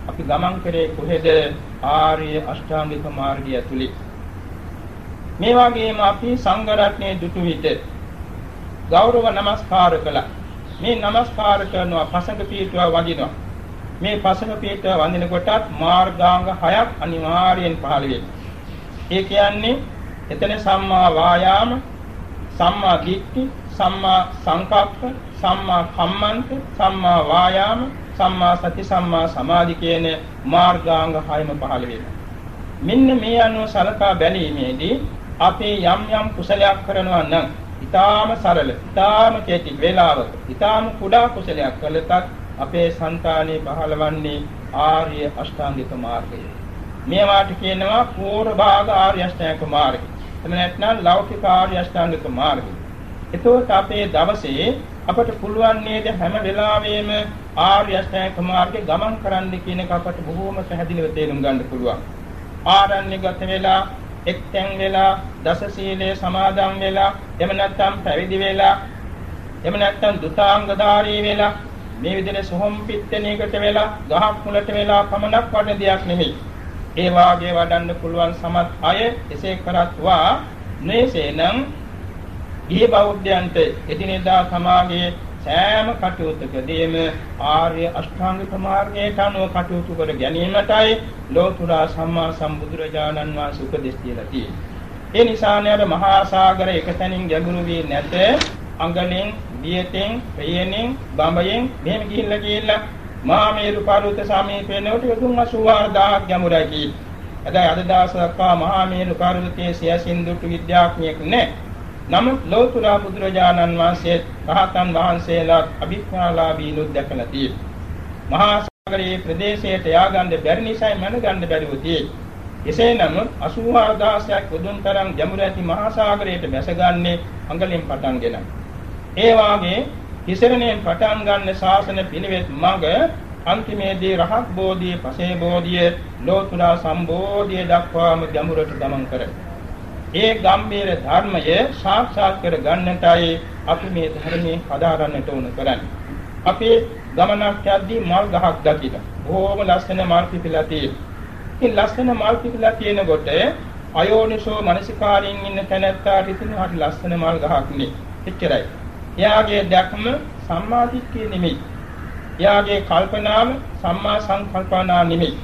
අපි ගමන් කරේ කොහෙද? ආර්ය අෂ්ටාංගික මාර්ගය තුලින් මේ වගේම අපි සංඝ රත්නයේ දුටු විට ගෞරව නමස්කාර කළා. මේ නමස්කාර කරනවා පසඟ පීඨුව වඳිනවා. මේ පසඟ පීඨුව වඳින කොටත් මාර්ගාංග හයක් අනිවාර්යෙන් පහළ වෙනවා. ඒ කියන්නේ එතන සම්මා වායාම සම්මා දිට්ඨි, සම්මා සංකප්ප, සම්මා කම්මන්ත, සම්මා වායාම, සම්මා සති, සම්මා සමාධි කියන මාර්ගාංග හයම පහළ වෙනවා. මෙන්න මේ අනුව සලකා බැලීමේදී අපේ යම් යම් කුසලයක් කරනවා නම් ඊටාම සරල, ඊටාම කෙටි වේලාවක, ඊටාම කුඩා කුසලයක් කළතත් අපේ సంతානේ පහළවන්නේ ආර්ය අෂ්ටාංගික මාර්ගය. මේවාට කියනවා පූර්ව භාග ආර්ය අෂ්ටාංගික මාර්ගය. එහෙම නැත්නම් ලෞකික ආර්ය අෂ්ටාංගික මාර්ගය. එතකොට අපේ දවසේ අපට පුළුවන් නේද හැම වෙලාවෙම ආර්ය අෂ්ටාංගික මාර්ගේ ගමන් කරන්න කියන එක අපට බොහෝම පැහැදිලිව තේරුම් ගන්න පුළුවන්. ආරණ්‍යගත වෙලා එක්තෙන් වෙලා දස සීලයේ සමාදන් වෙලා එහෙම නැත්නම් පැවිදි වෙලා එහෙම නැත්නම් දුතාංගධාරී වෙලා මේ විදිහට සොහොම් පිට්ටණයකට වෙලා ගහක් මුලට වෙලා පමණක් වඩන දෙයක් නෙමෙයි. ඒ වාගේ වඩන්න පුළුවන් සමත් අය එසේ කරත්වා නේසේනම් ඊ බෞද්ධයන්ට එදිනෙදා සමාගයේ සෑම කටයුත්තකදීම ආර්ය අෂ්ටාංගික මාර්ගයට අනුව කටයුතු කර ගැනීමටයි ලෝතුරා සම්මා සම්බුදුරජාණන් වහන්සේ උපදෙස් දීලා තියෙන්නේ. ඒ නිසා නේ මහා සාගර එකතැනින් ගැඹුරු වී නැත අඟලෙන්, දියතෙන්, පෙයෙනින්, බඹයෙන් මෙහෙම ගිහිල්ලා ගිහිල්ලා මහා මේරු පර්වත සමීපේ නෙවට යොදුන් 84000ක් ගැඹුරයි කි. එදා අද දවස් දක්වා මහා මේරු පර්වතයේ සියසින් දුටු විද්‍යාඥයෙක් නැහැ. නමුත් ලෞතර බුදුරජාණන් වහන්සේ රහතන් වහන්සේලා අභිඥාලාභීනුත් දැකලා තියෙනවා. මහා සාගරයේ ප්‍රදේශයට යාගන්න බැරි නිසායි මනගන්න බැරිව තියෙන්නේ. එසේ නමුත් 84000ක් උදුන් තරම් ගැඹුරු ඇති මහා සාගරයට බැසගන්නේ අඟලෙන් පටන්ගෙන. ඒ වාගේ තිසරණයෙන් පටන් ගන්න ශාසන පිළිවෙත් මඟ අන්තිමේදී රහත් බෝධිය, පසේ බෝධිය, ලෝතුරා සම්බෝධිය දක්වාම ගැඹුරට ගමන් කරයි. ඒ ගම්බීර ධර්මය සාක්ෂාත් කර ගන්නටයි අපි මේ ධර්මයේ හදාරන්නට උන කරන්නේ. අපි ගමනක් යද්දී මල් ගහක් දකින. බොහොම ලස්සන මල් පිපිලා තියෙනවා. ඉතින් ලස්සන මල් පිපිලා තියෙනකොට අයෝනිසෝ මනසිකාරින් ඉන්න තැනැත්තාට හිතෙන හරි ලස්සන මල් ගහක් නේ. එච්චරයි. එයාගේ දැක්ම සම්මාදිට්ඨිය නෙමෙයි. එයාගේ කල්පනාව සම්මා සංකල්පනා නෙමෙයි.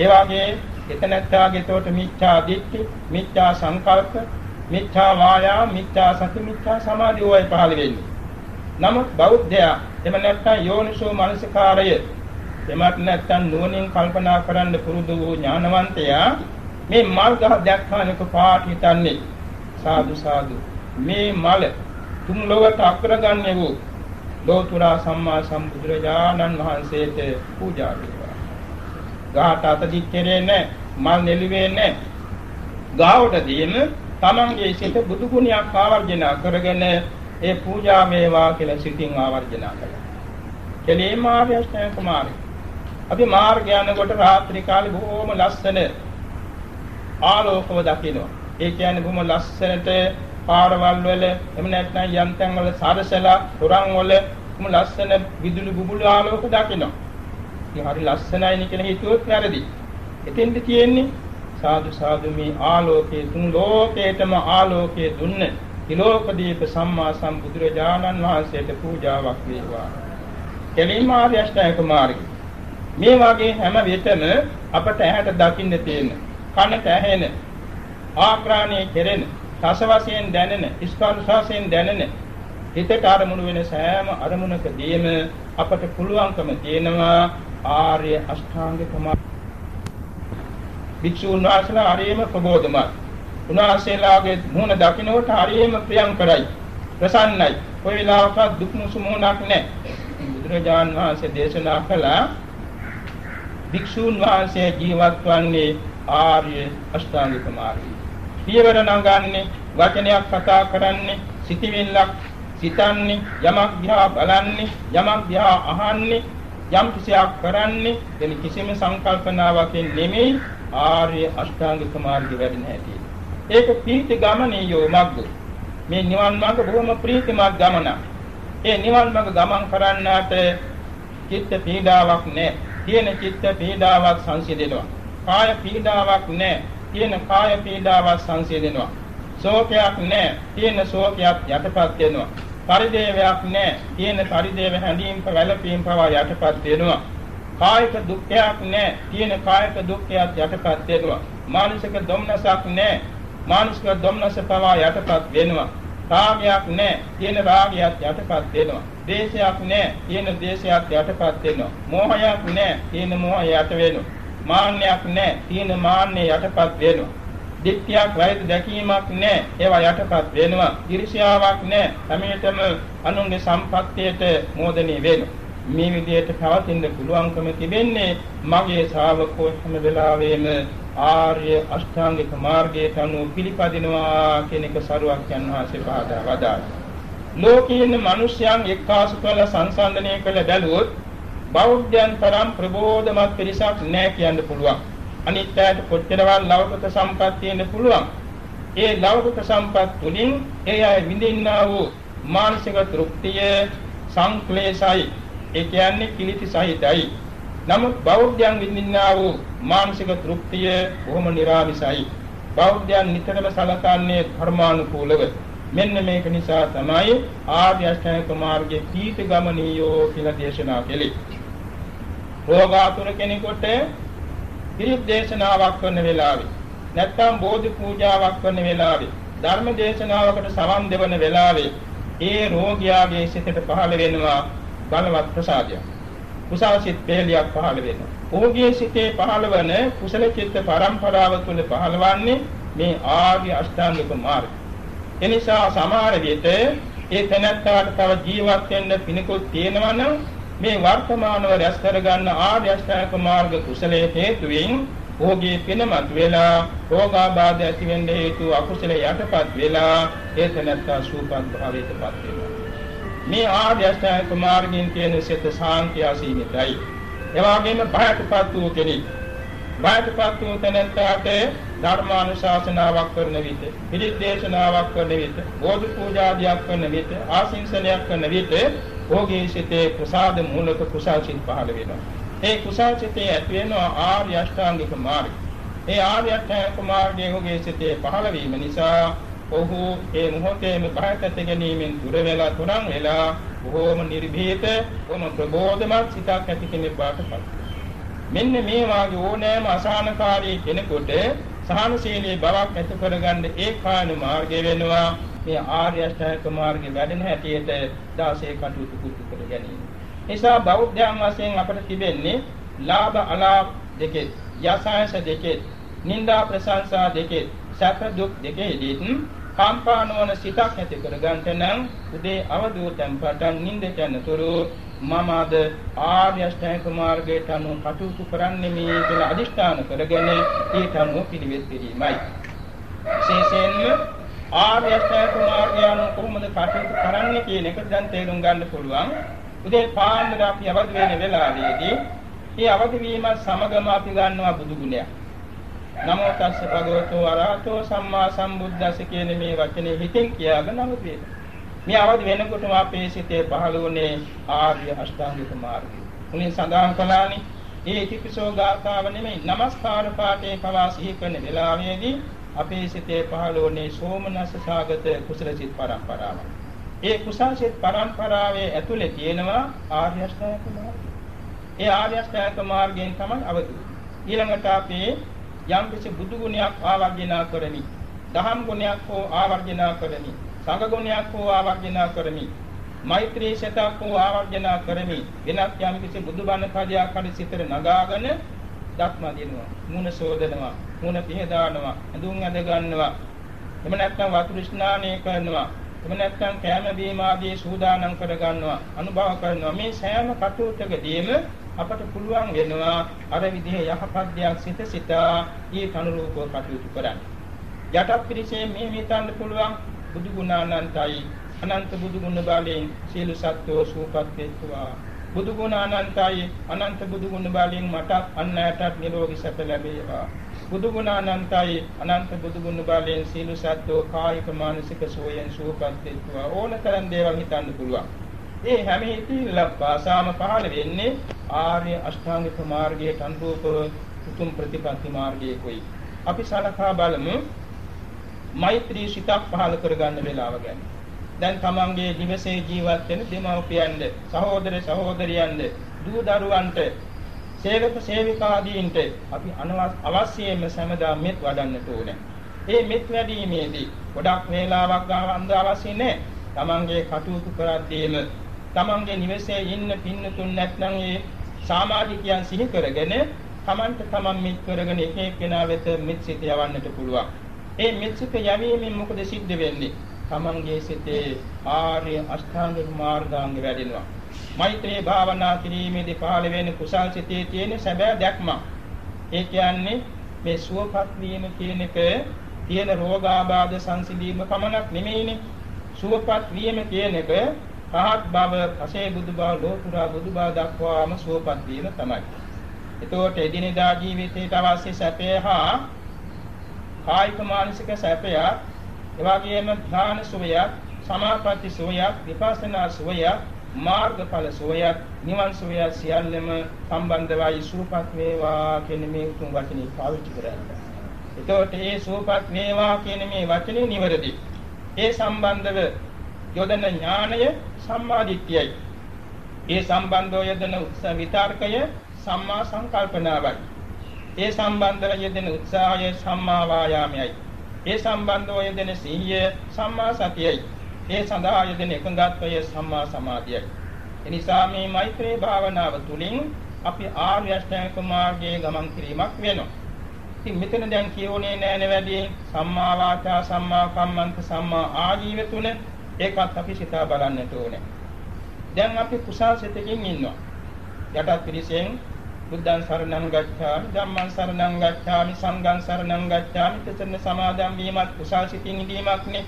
ඒ වගේ එතනත්තාගේ තෝට මිච්ඡා දිට්ඨි, මිච්ඡා සංකල්ප, මිච්ඡා වායා, මිච්ඡා සති, මිච්ඡා සමාධි වයි පහළ වෙන්නේ. නමුත් බෞද්ධයා එම නැත්නම් යෝනිසෝ මනසිකාරය එමත් නැත්නම් නුවණින් කල්පනා කරන්න පුරුදු වූ ඥානවන්තයා මේ මල් ගහ දැක්කානක පාට හිතන්නේ සාදු සාදු මේ මල තුන් ලොවට අග්‍රගණ්‍ය වූ ලෝතුරා සම්මා සම්බුදුරජාණන් වහන්සේට පූජා වේවා. ගාට අතදි කෙරේ නැ මල් නෙළුවේ නැ. ගාවට දීම තමන්ගේ සිත බුදු ගුණයක් ආවර්ජන කරගෙන ඒ පූජා මේවා කියලා සිතින් ආවර්ජන කළා. කෙලේ මාර්ය අෂ්ටාංග කුමාරය අපි මාර්ගය යනකොට රාත්‍රී කාලේ බොහොම ලස්සන ආලෝකව දකිනවා. ඒ කියන්නේ බොහොම ලස්සනට පාරවල් වල එහෙම නැත්නම් යන්තම් වල සරසලා තොරන් වල බොහොම ලස්සන විදුලි බුබුලු ආලෝක දකිනවා. ඉතින් හරි ලස්සනයිනි කියලා හිතුවොත් වැරදි. එතෙන්ද තියෙන්නේ සාදු සාදු මේ ආලෝකයේ තුන් ලෝකේටම ආලෝකයේ දුන්න තිලෝකදීප සම්මා සම්බුදුරජාණන් වහන්සේට පූජාවක් වේවා. කෙලින්ම ආර්ය අෂ්ටාංග මාර්ගය මේ වගේ හැම විටම අපට ඇහැට දකින්න තියෙන කනට ඇහෙන ආග්‍රාණය කෙරෙන රස වශයෙන් දැනෙන ස්පර්ශ වශයෙන් දැනෙන හිතට අරමුණු වෙන සෑම අරමුණකදීම අපට පුළුවන්කම තියෙනවා ආර්ය අෂ්ටාංගික මාර්ග භික්ෂුන් වහන්සේලා හරියම ප්‍රබෝධමත්. උන්වහන්සේලාගේ මුහුණ දකින්නට හරියම ප්‍රියංකරයි ප්‍රසන්නයි. කොයි වෙලාවකත් දුක් මුසුමුණක් නැහැ. බුදුරජාන් වහන්සේ දේශනා කළා භික්ෂූන් වහන්සේ ජීවත් වන්නේ ආර්ය අෂ්ටාංගික මාර්ගය. පියවර නගන්නේ වචනයක් කතා කරන්නේ සිටිවිල්ලක් සිතන්නේ යමක් දිහා බලන්නේ යමක් දිහා අහන්නේ යම් කිසියක් කරන්නේ එනි කිසිම සංකල්පනාවකින් නෙමෙයි ආර්ය අෂ්ටාංගික මාර්ගය වැඩෙන හැටි. ඒක පීති ගමනේ යෝ මග්ග. මේ නිවන් මාර්ග බොහොම ප්‍රීතිමත් ගමන. ඒ නිවන් මාර්ග ගමන් කරන්නාට චිත්ත පීඩාවක් නැහැ. තියෙන චිත්ත පීඩාවක් සංසිඳෙනවා. කාය පීඩාවක් නැහැ. තියෙන කාය පීඩාවක් සංසිඳෙනවා. ශෝකයක් නැහැ. තියෙන ශෝකයක් යටපත් වෙනවා. පරිදේවයක් නැහැ. තියෙන පරිදේව හැඳීම් පැවැළපීම් පවා යටපත් වෙනවා. කායික දුක්ඛයක් නැහැ. තියෙන කායික දුක්ඛයක් යටපත් වෙනවා. මානසික දුම්නසක් නැහැ. මානසික දුම්නස පවා යටපත් වෙනවා. රාගයක් නැහැ. තියෙන රාගයක් යටපත් වෙනවා. දේශයක් නැහැ. තියෙන දේශයක් යටපත් වෙනවා. මෝහයක් නැහැ. තියෙන මෝහය යට වෙනවා. මාන්නයක් නැහැ. තියෙන මාන්නය යටපත් වෙනවා. දිට්ඨියක් වෛද්‍ය දැකීමක් නැහැ. ඒවා යටපත් වෙනවා. ඊර්ෂ්‍යාවක් නැහැ. හැමෙතම අනුන්ගේ සම්පත්තියට මෝදණය වෙනවා. මේ විදිහට පවතින්න පුළුවන්කම තිබෙන්නේ මගේ ශ්‍රාවකෝ හැම වෙලාවෙම ආර්ය අෂ්ටාංගික මාර්ගයට අනුව පිළිපදිනවා කියන එක සරුවක් යනවාසේ පහදා වදාළා. ලෝකීන මිනිසයන් එක්කාසු කළ සංසන්දනය කළ බැලුවොත් බෞද්ධයන් තරම් ප්‍රබෝධමත් පිරිසක් නැහැ කියන්න පුළුවන්. අනිත් අයට කොච්චරවත් ලෞකික සම්පත් තියෙන්න පුළුවන්. ඒ ලෞකික සම්පත් තුලින් ඒ අය විඳින්නා වූ මානසික තෘප්තිය සංක්ලේශයි. ඒ කියන්නේ කිලිති සහිතයි. නමුත් බෞද්ධයන් විඳින්නා වූ මානසික තෘප්තිය බොහොම නිර්ආමිසයි. බෞද්ධයන් නිතරම සලකන්නේ ධර්මානුකූලව. මෙන්න මේක නිසා තමයි ආර්ය අෂ්ටාංගික මාර්ගයේ පීඨ ගමනියෝ කියලා දේශනා කළේ. රෝගාතුර කෙනෙකුට පිරිත් දේශනාවක් කරන වෙලාවේ නැත්නම් බෝධි පූජාවක් කරන වෙලාවේ ධර්ම දේශනාවකට සමන් දෙවන වෙලාවේ ඒ රෝගියාගේ සිතට පහළ වෙනවා බලවත් ප්‍රසාදයක්. කුසල සිත් පෙළියක් පහළ වෙනවා. ඔහුගේ සිතේ පහළවන කුසල චිත්ත පරම්පරාව තුළ පහළවන්නේ මේ ආර්ය අෂ්ටාංගික මාර්ගය. එනිසා සමහර විට ඒ තැනත්තාට තව ජීවත් වෙන්න පිණිකුත් තියෙනවා නම් මේ වර්තමානව රැස් කරගන්න ආර්ය අෂ්ටාංග මාර්ග කුසලයේ හේතුවෙන් ඔහුගේ පිනමත් වෙලා රෝගාබාධ ඇති වෙන්න හේතු අකුසල යටපත් වෙලා ඒ තැනත්තා සූපත් භාවයටපත් වෙනවා. මේ ආර්ය අෂ්ටාංග මාර්ගයෙන් තියෙන සිත සාන්තිය අසීමිතයි. එවාගෙම බයටපත් වූ කෙනෙක් බයටපත් වූ තැනත්තාට ධර්මානුශාසනාවක් කරන විට, පිළිත් දේශනාවක් කරන විට, බෝධි පූජාදියක් කරන විට, ආශිංසනයක් කරන විට ඔහුගේ සිතේ ප්‍රසාද මූලක කුසල් සිත් පහළ වෙනවා. ඒ කුසල් සිතේ ඇති වෙනවා ආර්ය අෂ්ටාංගික මාර්ගය. ඒ ආර්ය අෂ්ටාංගික මාර්ගයේ ඔහුගේ සිතේ පහළ වීම නිසා ඔහු ඒ මොහොතේම බයකට ගැනීමෙන් දුර වෙලා තුරන් වෙලා බොහෝම නිර්භීත, බොහොම ප්‍රබෝධමත් සිතක් ඇති කෙනෙක් බාටපත්. මෙන්න මේ වාගේ ඕනෑම අසහනකාරී කෙනෙකුට සහනශීලී බවක් ඇති කරගන්න ඒ කාණ මාර්ගය වෙනවා මේ ආර්ය අෂ්ටාංගික මාර්ගයේ වැඩෙන හැටියට දාසේ කටයුතු කුතු කර ගැනීම. නිසා බෞද්ධයන් වශයෙන් අපට තිබෙන්නේ ලාභ අලාභ දෙකේ, යසායස දෙකේ, නිന്ദා ප්‍රශංසා දෙකේ, සැප දුක් දෙකේදීත් කම්පා නොවන සිතක් ඇති කරගන්නට නම් උදේ අවදූතෙන් පටන් නිින්දට යනතුරු මම අද ආර්ය අෂ්ටාංගික මාර්ගයට අනුව කටයුතු කරන්නේ මේ කියලා අදිෂ්ඨාන කරගෙන ඊට අනුව පිළිවෙත් පිළිමයි. විශේෂයෙන්ම ආර්ය අෂ්ටාංගික මාර්ගය අනුව කොහොමද කටයුතු කරන්නේ කියන එක දැන් තේරුම් ගන්න පුළුවන්. උදේ පාන්දර අපි අවදි වෙන වෙලාවේදී මේ අවදි වීම සමගම අපි ගන්නවා බුදු ගුණයක්. නමෝ තස්ස භගවතු වරහතෝ සම්මා සම්බුද්දස්ස කියන මේ වචනේ හිතෙන් කියාගෙන අවදි වෙනවා. මේ අවදි වෙනකොටම අපේ සිතේ පහළ වුණේ ආර්ය අෂ්ටාංගික මාර්ගය. මුලින් සඳහන් කළානේ ඒ ඉතිපිසෝ ගාථාව නෙමෙයි নমස්කාර පාඨේ පවා සිහි කරන වෙලාවේදී අපේ සිතේ පහළ වුණේ සෝමනස්ස සාගත කුසල සිත් පරම්පරාව. ඒ කුසල සිත් පරම්පරාවේ ඇතුලේ තියෙනවා ආර්ය අෂ්ටාංගික මාර්ගය. ඒ ආර්ය අෂ්ටාංගික මාර්ගයෙන් තමයි අවදි. ඊළඟට අපේ යම් කිසි බුදු ගුණයක් ආවර්ජනා කරමි. දහම් ගුණයක් හෝ ආවර්ජනා කරමි. සංඝ ගුණයක් හෝ ආවර්ජනා කරමි. මෛත්‍රී ශතක් හෝ ආවර්ජනා කරමි. වෙනත් යම් කිසි බුදුබණ පදයක් හරි සිතට නගාගෙන දක්ම දෙනවා. මුණ සෝදනවා. මුණ පිහදානවා. ඇඳුම් ඇඳ ගන්නවා. එම නැත්නම් වතුරු ස්නානය කරනවා. එම නැත්නම් කැම බීම ආදී සූදානම් කර ගන්නවා. අනුභව කරනවා. මේ සෑම කටයුත්තකදීම අපට පුළුවන් වෙනවා අර විදිහේ යහපත් දෙයක් සිත සිතා ඊ කනුරූපව කටයුතු කරන්න. යටත් පිරිසේ මේ හිතන්න පුළුවන් බුදු ගුණානන්තයි අනන්ත බුදු ගුණ බලයෙන් සියලු සත්වෝ සූපත් වේවා බුදු ගුණ අනන්තයි අනන්ත බුදු ගුණ බලයෙන් මට අන්නයටත් නිරෝගී සැප ලැබේවා. බුදු ගුණ අනන්තයි අනන්ත බුදු ගුණ බලයෙන් සියලු සත්වෝ කායික මානසික සෝයෙන් සූපත් වේවා ඕනතරම් දේවල් හිතන්න පුළුවන්. ඒ හැම හිතිලක් පාසාම පහළ වෙන්නේ ආර්ය අෂ්ටාංගික මාර්ගයේ අනුරූපව උතුම් ප්‍රතිපත්ති මාර්ගයේ කොයි අපි සලකා බලමු මෛත්‍රී සිතක් පහළ කරගන්න වෙලාව ගැන. දැන් තමන්ගේ දිවසේ ජීවත් වෙන දෙමව්පියන්ද, සහෝදර සහෝදරියන්ද, දූ දරුවන්ට, සේවක සේවිකාදීන්ට අපි අවශ්‍යයෙන්ම සමදා මෙත් වඩන්නට ඕනේ. මේ මෙත් වැඩීමේදී ගොඩක් වේලාවක් ගන්න අවශ්‍ය නැහැ. තමන්ගේ කටයුතු කරද්දීම තමන්ගේ නිවසේ ඉන්න පින්නතුන් නැත්නම් ඒ සමාජිකයන් සිහි කරගෙන තමන්ට තමන් මෙත් කරගෙන එක එක්කෙනා වෙත මෙත් සිත යවන්නට පුළුවන්. ඒ මෙත්සිත යැවීමෙන් මොකද සිද්ධ වෙන්නේ? තමන්ගේ සිතේ ආර්ය අෂ්ටාංගික මාර්ගාංග වැඩෙනවා. මෛත්‍රී භාවනා කිරීමේදී පහළ වෙන කුසල් සිතේ තියෙන සැබෑ දැක්ම. ඒ කියන්නේ මේ සුවපත් වීම කියන එක තියෙන රෝගාබාධ සංසිඳීම පමණක් නෙමෙයිනේ. සුවපත් වීම කියන එක පහත් බව, පසේ බුදු බව, ලෝතුරා බුදු බව දක්වාම සුවපත් වීම තමයි. එතකොට එදිනෙදා ජීවිතයට අවශ්‍ය සැපේ හා කායික මානසික සැපයක් එවාගෙම ධ්‍යාන සුවයක් සමාපatti සුවයක් විපස්සනා සුවයක් මාර්ගඵල සුවයක් නිවන් සුවයක් සියල්ලම සම්බන්ධවයි සූපත් වේවා කියන මේ උතුම් වචනේ පාවිච්චි කරන්නේ. එතකොට මේ සූපත් වේවා කියන මේ වචනේ නිවැරදි. ඒ සම්බන්ධව යොදන ඥානය සම්මාදිට්ඨියයි. ඒ සම්බන්ධව යොදන උත්සාහ විතර්කය සම්මා සංකල්පනාවයි. ඒ සම්බන්ධව යෙදෙන උත්සාහය සම්මා වායාමයයි. ඒ සම්බන්ධව යෙදෙන සීය සම්මා සතියයි. ඒ සඳහා යෙදෙන එකඟත්වය සම්මා සමාධියයි. එනිසා මේ මෛත්‍රී භාවනාව තුළින් අපි ආර්ය අෂ්ටාංගික මාර්ගයේ ගමන් කිරීමක් වෙනවා. ඉතින් මෙතන දැන් කියෝනේ නෑනේ වැඩි සම්මා වාචා සම්මා කම්මන්ත සම්මා ආජීව තුන ඒකත් අපි සිතා බලන්නට ඕනේ. දැන් අපි කුසල් සිතකින් ඉන්නවා. යටත් පිළිසෙන් බුද්ධං සරණං ගච්ඡාමි ධම්මං සරණං ගච්ඡාමි සංඝං සරණං ගච්ඡාමි. තිසරණ සමාදම් වීමත් කුසල් සිතින් ඉදීමක් නේ.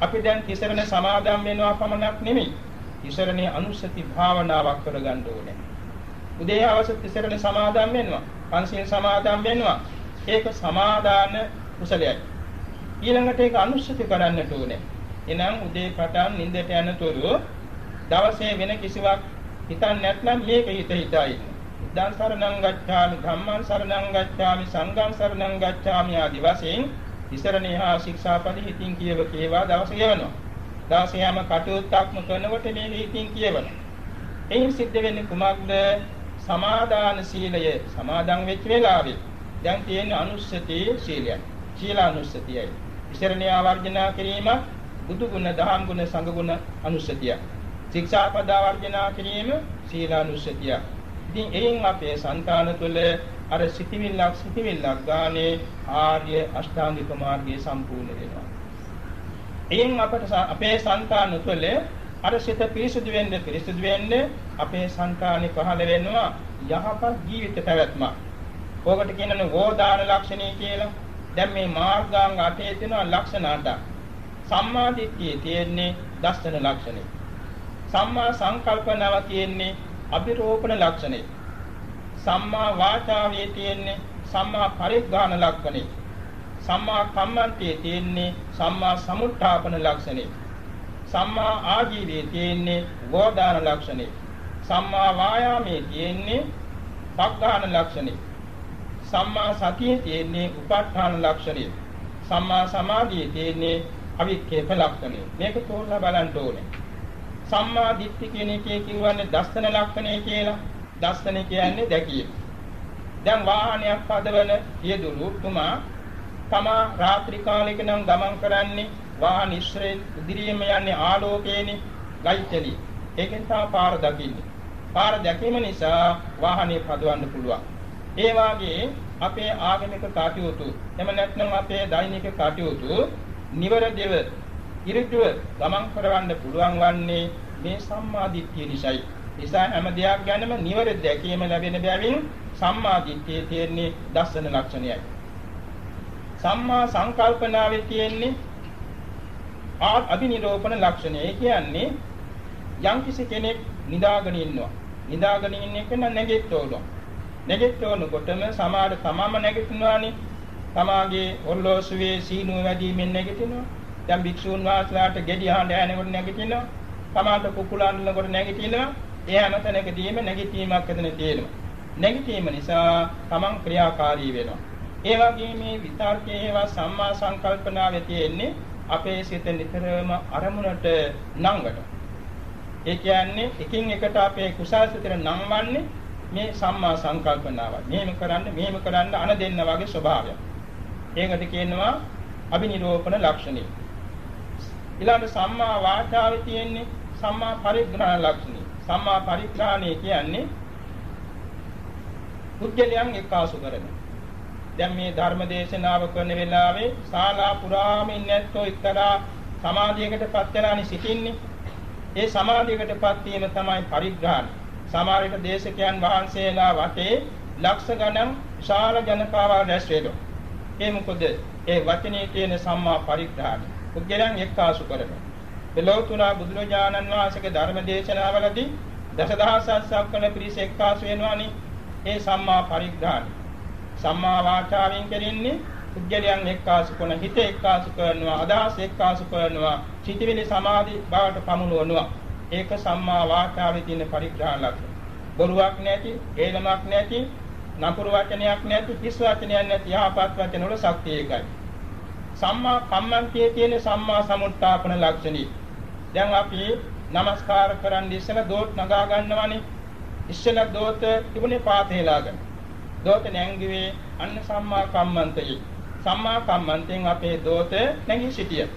අපි දැන් තිසරණ සමාදම් වෙනවා පමණක් නෙමෙයි. තිසරණේ අනුස්සති භාවනාවක් කරගන්න ඕනේ. උදේ හවස තිසරණ සමාදම් වෙනවා. පන්සිල් සමාදම් වෙනවා. ඒක සමාදාන කුසලයයි. ඊළඟට ඒක අනුස්සති කරන්නට ඕනේ. එනම් උදේ පටන් නිින්දට යනතුරු දවසේ වෙන කිසිවක් හිතන්නේ නැත්නම් මේක හිත හිතා ඉන්න. බුද්ධං සරණං ගච්ඡාමි ධම්මං සරණං ගච්ඡාමි සංඝං සරණං ගච්ඡාමි ආදි වශයෙන් ඉසරණේ හා ශික්ෂාපද හිතින් කියව කේවා දවස ගෙවනවා. දවසේ හැම කටයුත්තක්ම කරනකොට මේක හිතින් කියවනවා. එයින් සිද්ධ වෙන්නේ කුමක්ද? සමාදාන සීලය සමාදන් වෙච්ච වෙලාවේ දැන් තියෙන අනුස්සති සීලයයි. සීලානුස්සතියයි. ඉසරණේ ආවර්ජනා කිරීම බුදු ගුණ, දහම් ගුණ, සංඝ ගුණ අනුස්සතිය. ශික්ෂාපද ආවර්ජනා කිරීම සීලානුස්සතිය. ඉතින් එයින් අපේ సంతාන තුළ අර සිතිවිල්ලක් සිතිවිල්ලක් ගානේ ආර්ය අෂ්ටාංගික මාර්ගයේ සම්පූර්ණ වෙනවා. එයින් අපට අපේ సంతාන තුළ අර සිත පිරිසුදු වෙන්න පිරිසුදු වෙන්න අපේ సంతානෙ පහළ වෙනවා යහපත් ජීවිත පැවැත්මක්. ඕකට කියනනේ වෝදාන ලක්ෂණය කියලා. දැන් මේ මාර්ගාංග අටේ තියෙන ලක්ෂණ අටක්. සම්මා දිට්ඨියේ තියෙන්නේ දස්සන ලක්ෂණය. සම්මා සංකල්පනාව තියෙන්නේ අභිරෝපණ ලක්ෂණය. සම්මා වාචාවේ තියෙන්නේ සම්මා පරිග්‍රහණ ලක්ෂණය. සම්මා කම්මන්තයේ තියෙන්නේ සම්මා සමුත්ථාපන ලක්ෂණය. සම්මා ආජීවයේ තියෙන්නේ ගෝදාන ලක්ෂණය. සම්මා වායාමයේ තියෙන්නේ පග්ඝාන ලක්ෂණය. සම්මා සතියේ තියෙන්නේ උපට්ඨාන ලක්ෂණය. සම්මා සමාධියේ තියෙන්නේ අවික්කේප ලක්ෂණය. මේක තෝරලා බලන්න ඕනේ. සම්මා දිට්ඨි කියන එකේ කියවන්නේ දස්සන ලක්ෂණය කියලා. දස්සන කියන්නේ දැකීම. දැන් වාහනයක් පදවන යෙදුණු තුමා තමා රාත්‍රී කාලයක නම් ගමන් කරන්නේ වාහන ඉස්සරේ ඉදිරියේම යන්නේ ආලෝකයේනේ ලයිට්ලි. ඒකෙන් තමයි පාර දකින්නේ. පාර දැකීම නිසා වාහනේ පදවන්න පුළුවන්. ඒ වාගේ අපේ ආගමික කටයුතු එම නැත්නම් අපේ දෛනික කටයුතු නිවරදිව ඉරිදුව ගමන් කරවන්න පුළුවන් වන්නේ මේ සම්මා දිට්ඨිය නිසායි. නිසා හැම දෙයක් ගැනම නිවැරදි දැකීම ලැබෙන බැවින් සම්මා දිට්ඨියේ තියෙන්නේ දස්සන ලක්ෂණයයි. සම්මා සංකල්පනාවේ තියෙන්නේ ආත් අභිනිරෝපණ ලක්ෂණය. ඒ කියන්නේ යම්කිසි කෙනෙක් නිදාගෙන ඉන්නවා. නිදාගෙන ඉන්න එක නැගෙට්ටෝනවා. නැගෙට්ටෝනකොටම සමාඩ තමම නැගිටිනවානේ. තමාගේ ඔර්ලෝසුවේ සීනුව වැඩිමින් නැගිටිනවා. දැන් භික්ෂුන් වහන්සේලාට ගෙඩි අහන්න යනකොට නැගිටිනවා. තමාට කුකුලන්නකොට නැගිටිනවා. ඒ හැමතැනකදීම නැගිටීමක් එතන තියෙනවා. නැගිටීම නිසා තමන් ක්‍රියාකාරී වෙනවා. ඒ වගේම මේ විතර්කයේ ඒවා සම්මා සංකල්පනාවේ තියෙන්නේ අපේ සිත නිතරම අරමුණට නංගට. ඒ කියන්නේ එකින් එකට අපේ කුසල් සිතට නංවන්නේ මේ සම්මා සංකල්පනාවයි. මේම කරන්න මේම කරන්න අන දෙන්න වගේ ස්වභාවයක්. ඒකට කියනවා අබිනිරෝපණ ලක්ෂණය. ඊළඟ සම්මා වාචාවේ තියෙන්නේ සම්මා පරිග්‍රහණ ලක්ෂණය. සම්මා පරිග්‍රහණය කියන්නේ පුද්ගලයන් එකාසු කරන. දැන් මේ ධර්ම දේශනාව කරන වෙලාවේ ශාලා පුරාම ඉන්නැත්තෝ එක්තරා සමාධියකටපත් වෙලානේ සිටින්නේ. ඒ සමාධියකටපත් වීම තමයි පරිග්‍රහණ. සමහරවිට දේශකයන් වහන්සේලා වටේ ලක්ෂ ගණන් ශාල ජනකාවල් රැස් වෙනවා. ඒ මොකද ඒ වචනේ තියෙන සම්මා පරිග්‍රහණය. පුද්ගලයන් එක්කාසු කරනවා. එලෝතුරා බුදුරජාණන් වහන්සේගේ ධර්ම දේශනාවලදී දසදහසක් සක්කල පිරිස එක්කාසු වෙනවානි. ඒ සම්මා පරිග්‍රහණය. සම්මා වාචාවෙන් කෙරෙන්නේ පුද්ගලයන් එක්කාසු කරන හිත එක්කාසු කරනවා අදහස් එක්කාසු කරනවා චිතිවිලි සමාධි බවට පමුණුවනවා. ඒක සම්මා වාචාවේ තියෙන පරිග්‍රහණ ලක්ෂණ. බොරුවක් නැති, හේලමක් නැති, නපුරු වචනයක් නැති, කිස් වචනයක් නැති යහපත් වචන වල ශක්තිය එකයි. සම්මා කම්මන්තයේ තියෙන සම්මා සමුට්ඨාපන ලක්ෂණී. දැන් අපි নমස්කාර කරන් ඉස්සෙල්ලා දෝත් නගා ගන්නවනේ. ඉස්සෙල්ලා දෝත තිබුණේ පාතේලාගෙන. දෝත නැංගුවේ අන්න සම්මා කම්මන්තයේ. සම්මා කම්මන්තෙන් අපේ දෝත නැගී සිටිය.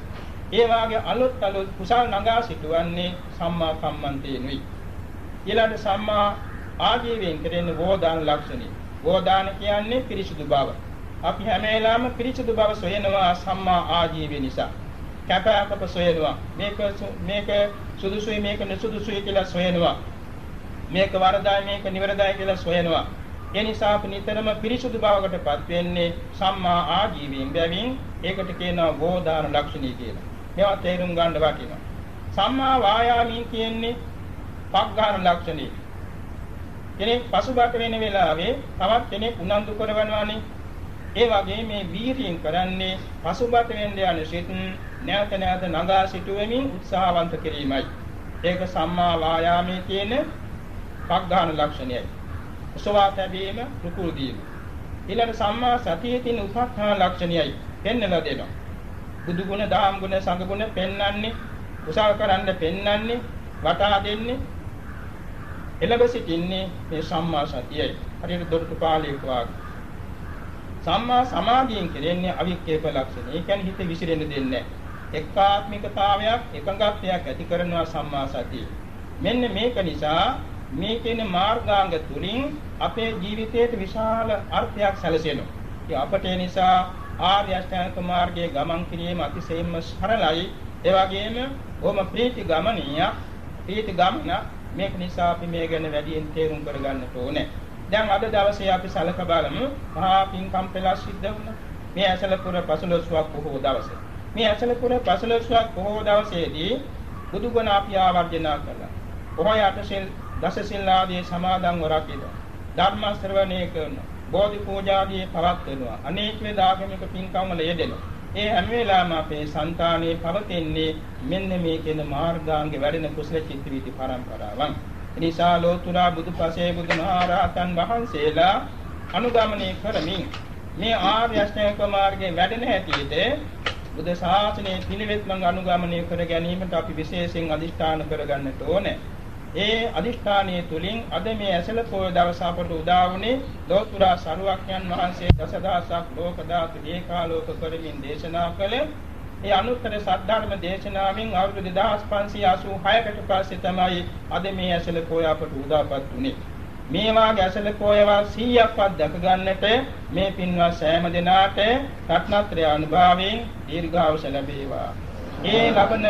ඒ වාගේ අලුත් අලුත් කුසල් නගා සිටවන්නේ සම්මා කම්මන්තේනුයි. ඊළඟ සම්මා ආජීවයෙන් කෙරෙන වෝදාන ලක්ෂණය. වෝදාන කියන්නේ පිරිසුදු බව. අපි හැම වෙලාවෙම පිරිසුදු බව සොයනවා සම්මා ආජීවය නිසා. කැපකප සොයනවා. මේක මේක සුදුසුයි මේක නුසුදුසුයි කියලා සොයනවා. මේක වරදයි මේක නිවැරදයි කියලා සොයනවා. ඒ නිසා අපි නිතරම පිරිසුදු බවකටපත් වෙන්නේ සම්මා ආජීවයෙන් බැවින් ඒකට කියනවා ගෝදාන ලක්ෂණී කියලා. මේවා තේරුම් ගන්න වටිනවා. සම්මා වායාමී කියන්නේ පග්ඝාන ලක්ෂණී. කෙනෙක් පසුබට වෙන වෙලාවේ තවත් කෙනෙක් උනන්දු කරවනවානේ. ඒ වගේ මේ වීරියෙන් කරන්නේ පසුබට වෙන්න යන සිත් නැවත නැවත නගා සිටුවෙමින් උත්සාහවන්ත කිරීමයි. ඒක සම්මා වායාමයේ තියෙන පග්ඝාන ලක්ෂණයයි. උසවා තැබීම රුකුල් දීම. ඊළඟ සම්මා සතියේ තියෙන උපස්ථාන ලක්ෂණයයි පෙන්වලා දෙනවා. බුදු ගුණ, දහම් ගුණ, සංඝ ගුණ පෙන්වන්නේ කුසල් කරන්න පෙන්වන්නේ වටා දෙන්නේ එළඹ සිටින්නේ මේ සම්මා සතියයි. හරියට දොරටු පාළියක වාගේ. සම්මා සමාධියෙන් කෙරෙන්නේ අවික්කේප ලක්ෂණ. ඒ කියන්නේ හිත විසිරෙන්න දෙන්නේ නැහැ. එකාත්මිකතාවයක් එකඟත්වයක් ඇති කරනවා සම්මා සතිය. මෙන්න මේක නිසා මේ කියන මාර්ගාංග තුලින් අපේ ජීවිතයට විශාල අර්ථයක් සැලසෙනවා. ඒ අපට නිසා ආර්ය අෂ්ටාංග මාර්ගයේ ගමන් කිරීම අතිශයින්ම සරලයි. ඒ වගේම බොහොම ප්‍රීති ගමනීය ප්‍රීති ගමන මේක නිසා අපි මේ ගැන වැඩියෙන් තේරුම් කරගන්නට ඕනේ. දැන් අද දවසේ අපි සලක බලමු මහා පින්කම් පෙළස් සිද්ධ වුණා. මේ ඇසලපුර පසළොස්වක් බොහෝ දවසේ. මේ ඇසලපුර පසළොස්වක් බොහෝ දවසේදී බුදුගුණ අපි ආවර්ජනා කළා. පොහොය අටසිල් දසසිල් ආදී සමාදන් වරකින. ධර්ම ශ්‍රවණය කරනවා. බෝධි පූජාදී පවත්වනවා. අනේක වේදාගමික පින්කම් වල යෙදෙනවා. ඒ හැම වෙලාවම අපේ సంతානයේ පවතින්නේ මෙන්න මේ කියන මාර්ගාංගේ වැඩෙන කුසල චිත්ත වීති පරම්පරාවන්. එනිසා ලෝතුරා බුදුපසේ බුදුමහරහතන් වහන්සේලා අනුගමනය කරමින් මේ ආර්ය අෂ්ටාංග මාර්ගයේ වැඩෙන හැටියට බුද්ධ ශාසනයේ පිළිවෙත් මඟ අනුගමනය කර ගැනීමට අපි විශේෂයෙන් අදිෂ්ඨාන කරගන්නට ඕනේ. ඒ අදිෂ්ඨානයේ තුලින් අද මේ ඇසල පොය දවස අපට උදා වුණේ ලෝතුරා සරුවක්යන් වහන්සේ දසදහසක් ලෝක ධාතු ඒකාලෝක කරමින් දේශනා කළ ඒ අනුත්තර සද්ධර්ම දේශනාවෙන් අවුරුදු 2586කට පස්සේ තමයි අද මේ ඇසල පොය අපට උදාපත් වුණේ. මේ වාගේ ඇසල පොයවා 100ක්වත් දැක ගන්නට මේ පින්වත් සෑම දිනාට රත්නත්‍රය අනුභවයෙන් දීර්ඝායුෂ ලැබේවා. ඒ ලබන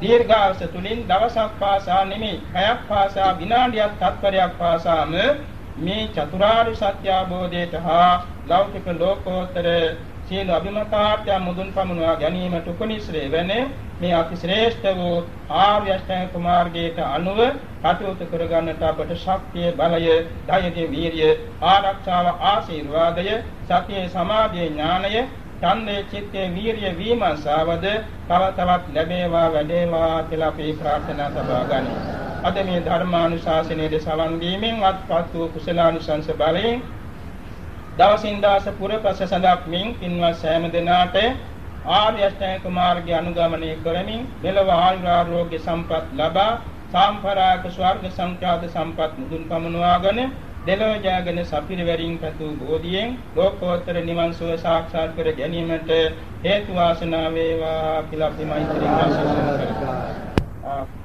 දීර්ඝාස තුලින් දවසක් පාසා නෙමෙයි පැයක් පාසා විනාඩියක් තත්පරයක් පාසාම මේ චතුරාර්ය සත්‍ය අවබෝධයට හා ලෞකික ලෝකෝත්තර සියලු අභිමතාර්ථය මුදුන් පමුණවා ගැනීමට උපනිශ්‍රේ වෙන මේ අතිශ්‍රේෂ්ඨ වූ ආර්ය අෂ්ටාංග මාර්ගයට අනුව කටයුතු කරගන්නට අපට ශක්තිය බලය ධෛර්ය වීරිය ආරක්ෂාව ආශිර්වාදය සතිය සමාධිය ඥානය ඡන්දේ චිත්තේ වීරිය විමර්ශාවද තව තවත් ලැබේවා වැඩේවා කියලා අපි ප්‍රාර්ථනා සබා ගනිමු. අද මේ ධර්මානුශාසනයේ සවන් දීමෙන් අත්පත් වූ කුසලානුසංස බලයෙන් දවසින් දවස පුරපස සඳක්මින් පින්වත් සෑම දිනාට ආර්ය අෂ්ටාංග මාර්ගය අනුගමනය කරමින් මෙලව ආයුරාෝග්‍ය සම්පත් ලබා සාම්පරායක ස්වර්ග සංඛ්‍යාත සම්පත් මුදුන් පමුණවාගෙන දෙලොව ජයගෙන සපිරවැරින් පැතු බෝධියෙන් ලෝකෝත්තර නිවන් සුව සාක්ෂාත් කර ගැනීමට හේතු වාසනා වේවා කියලා අපි මෛත්‍රී ආශිර්වාද කරනවා.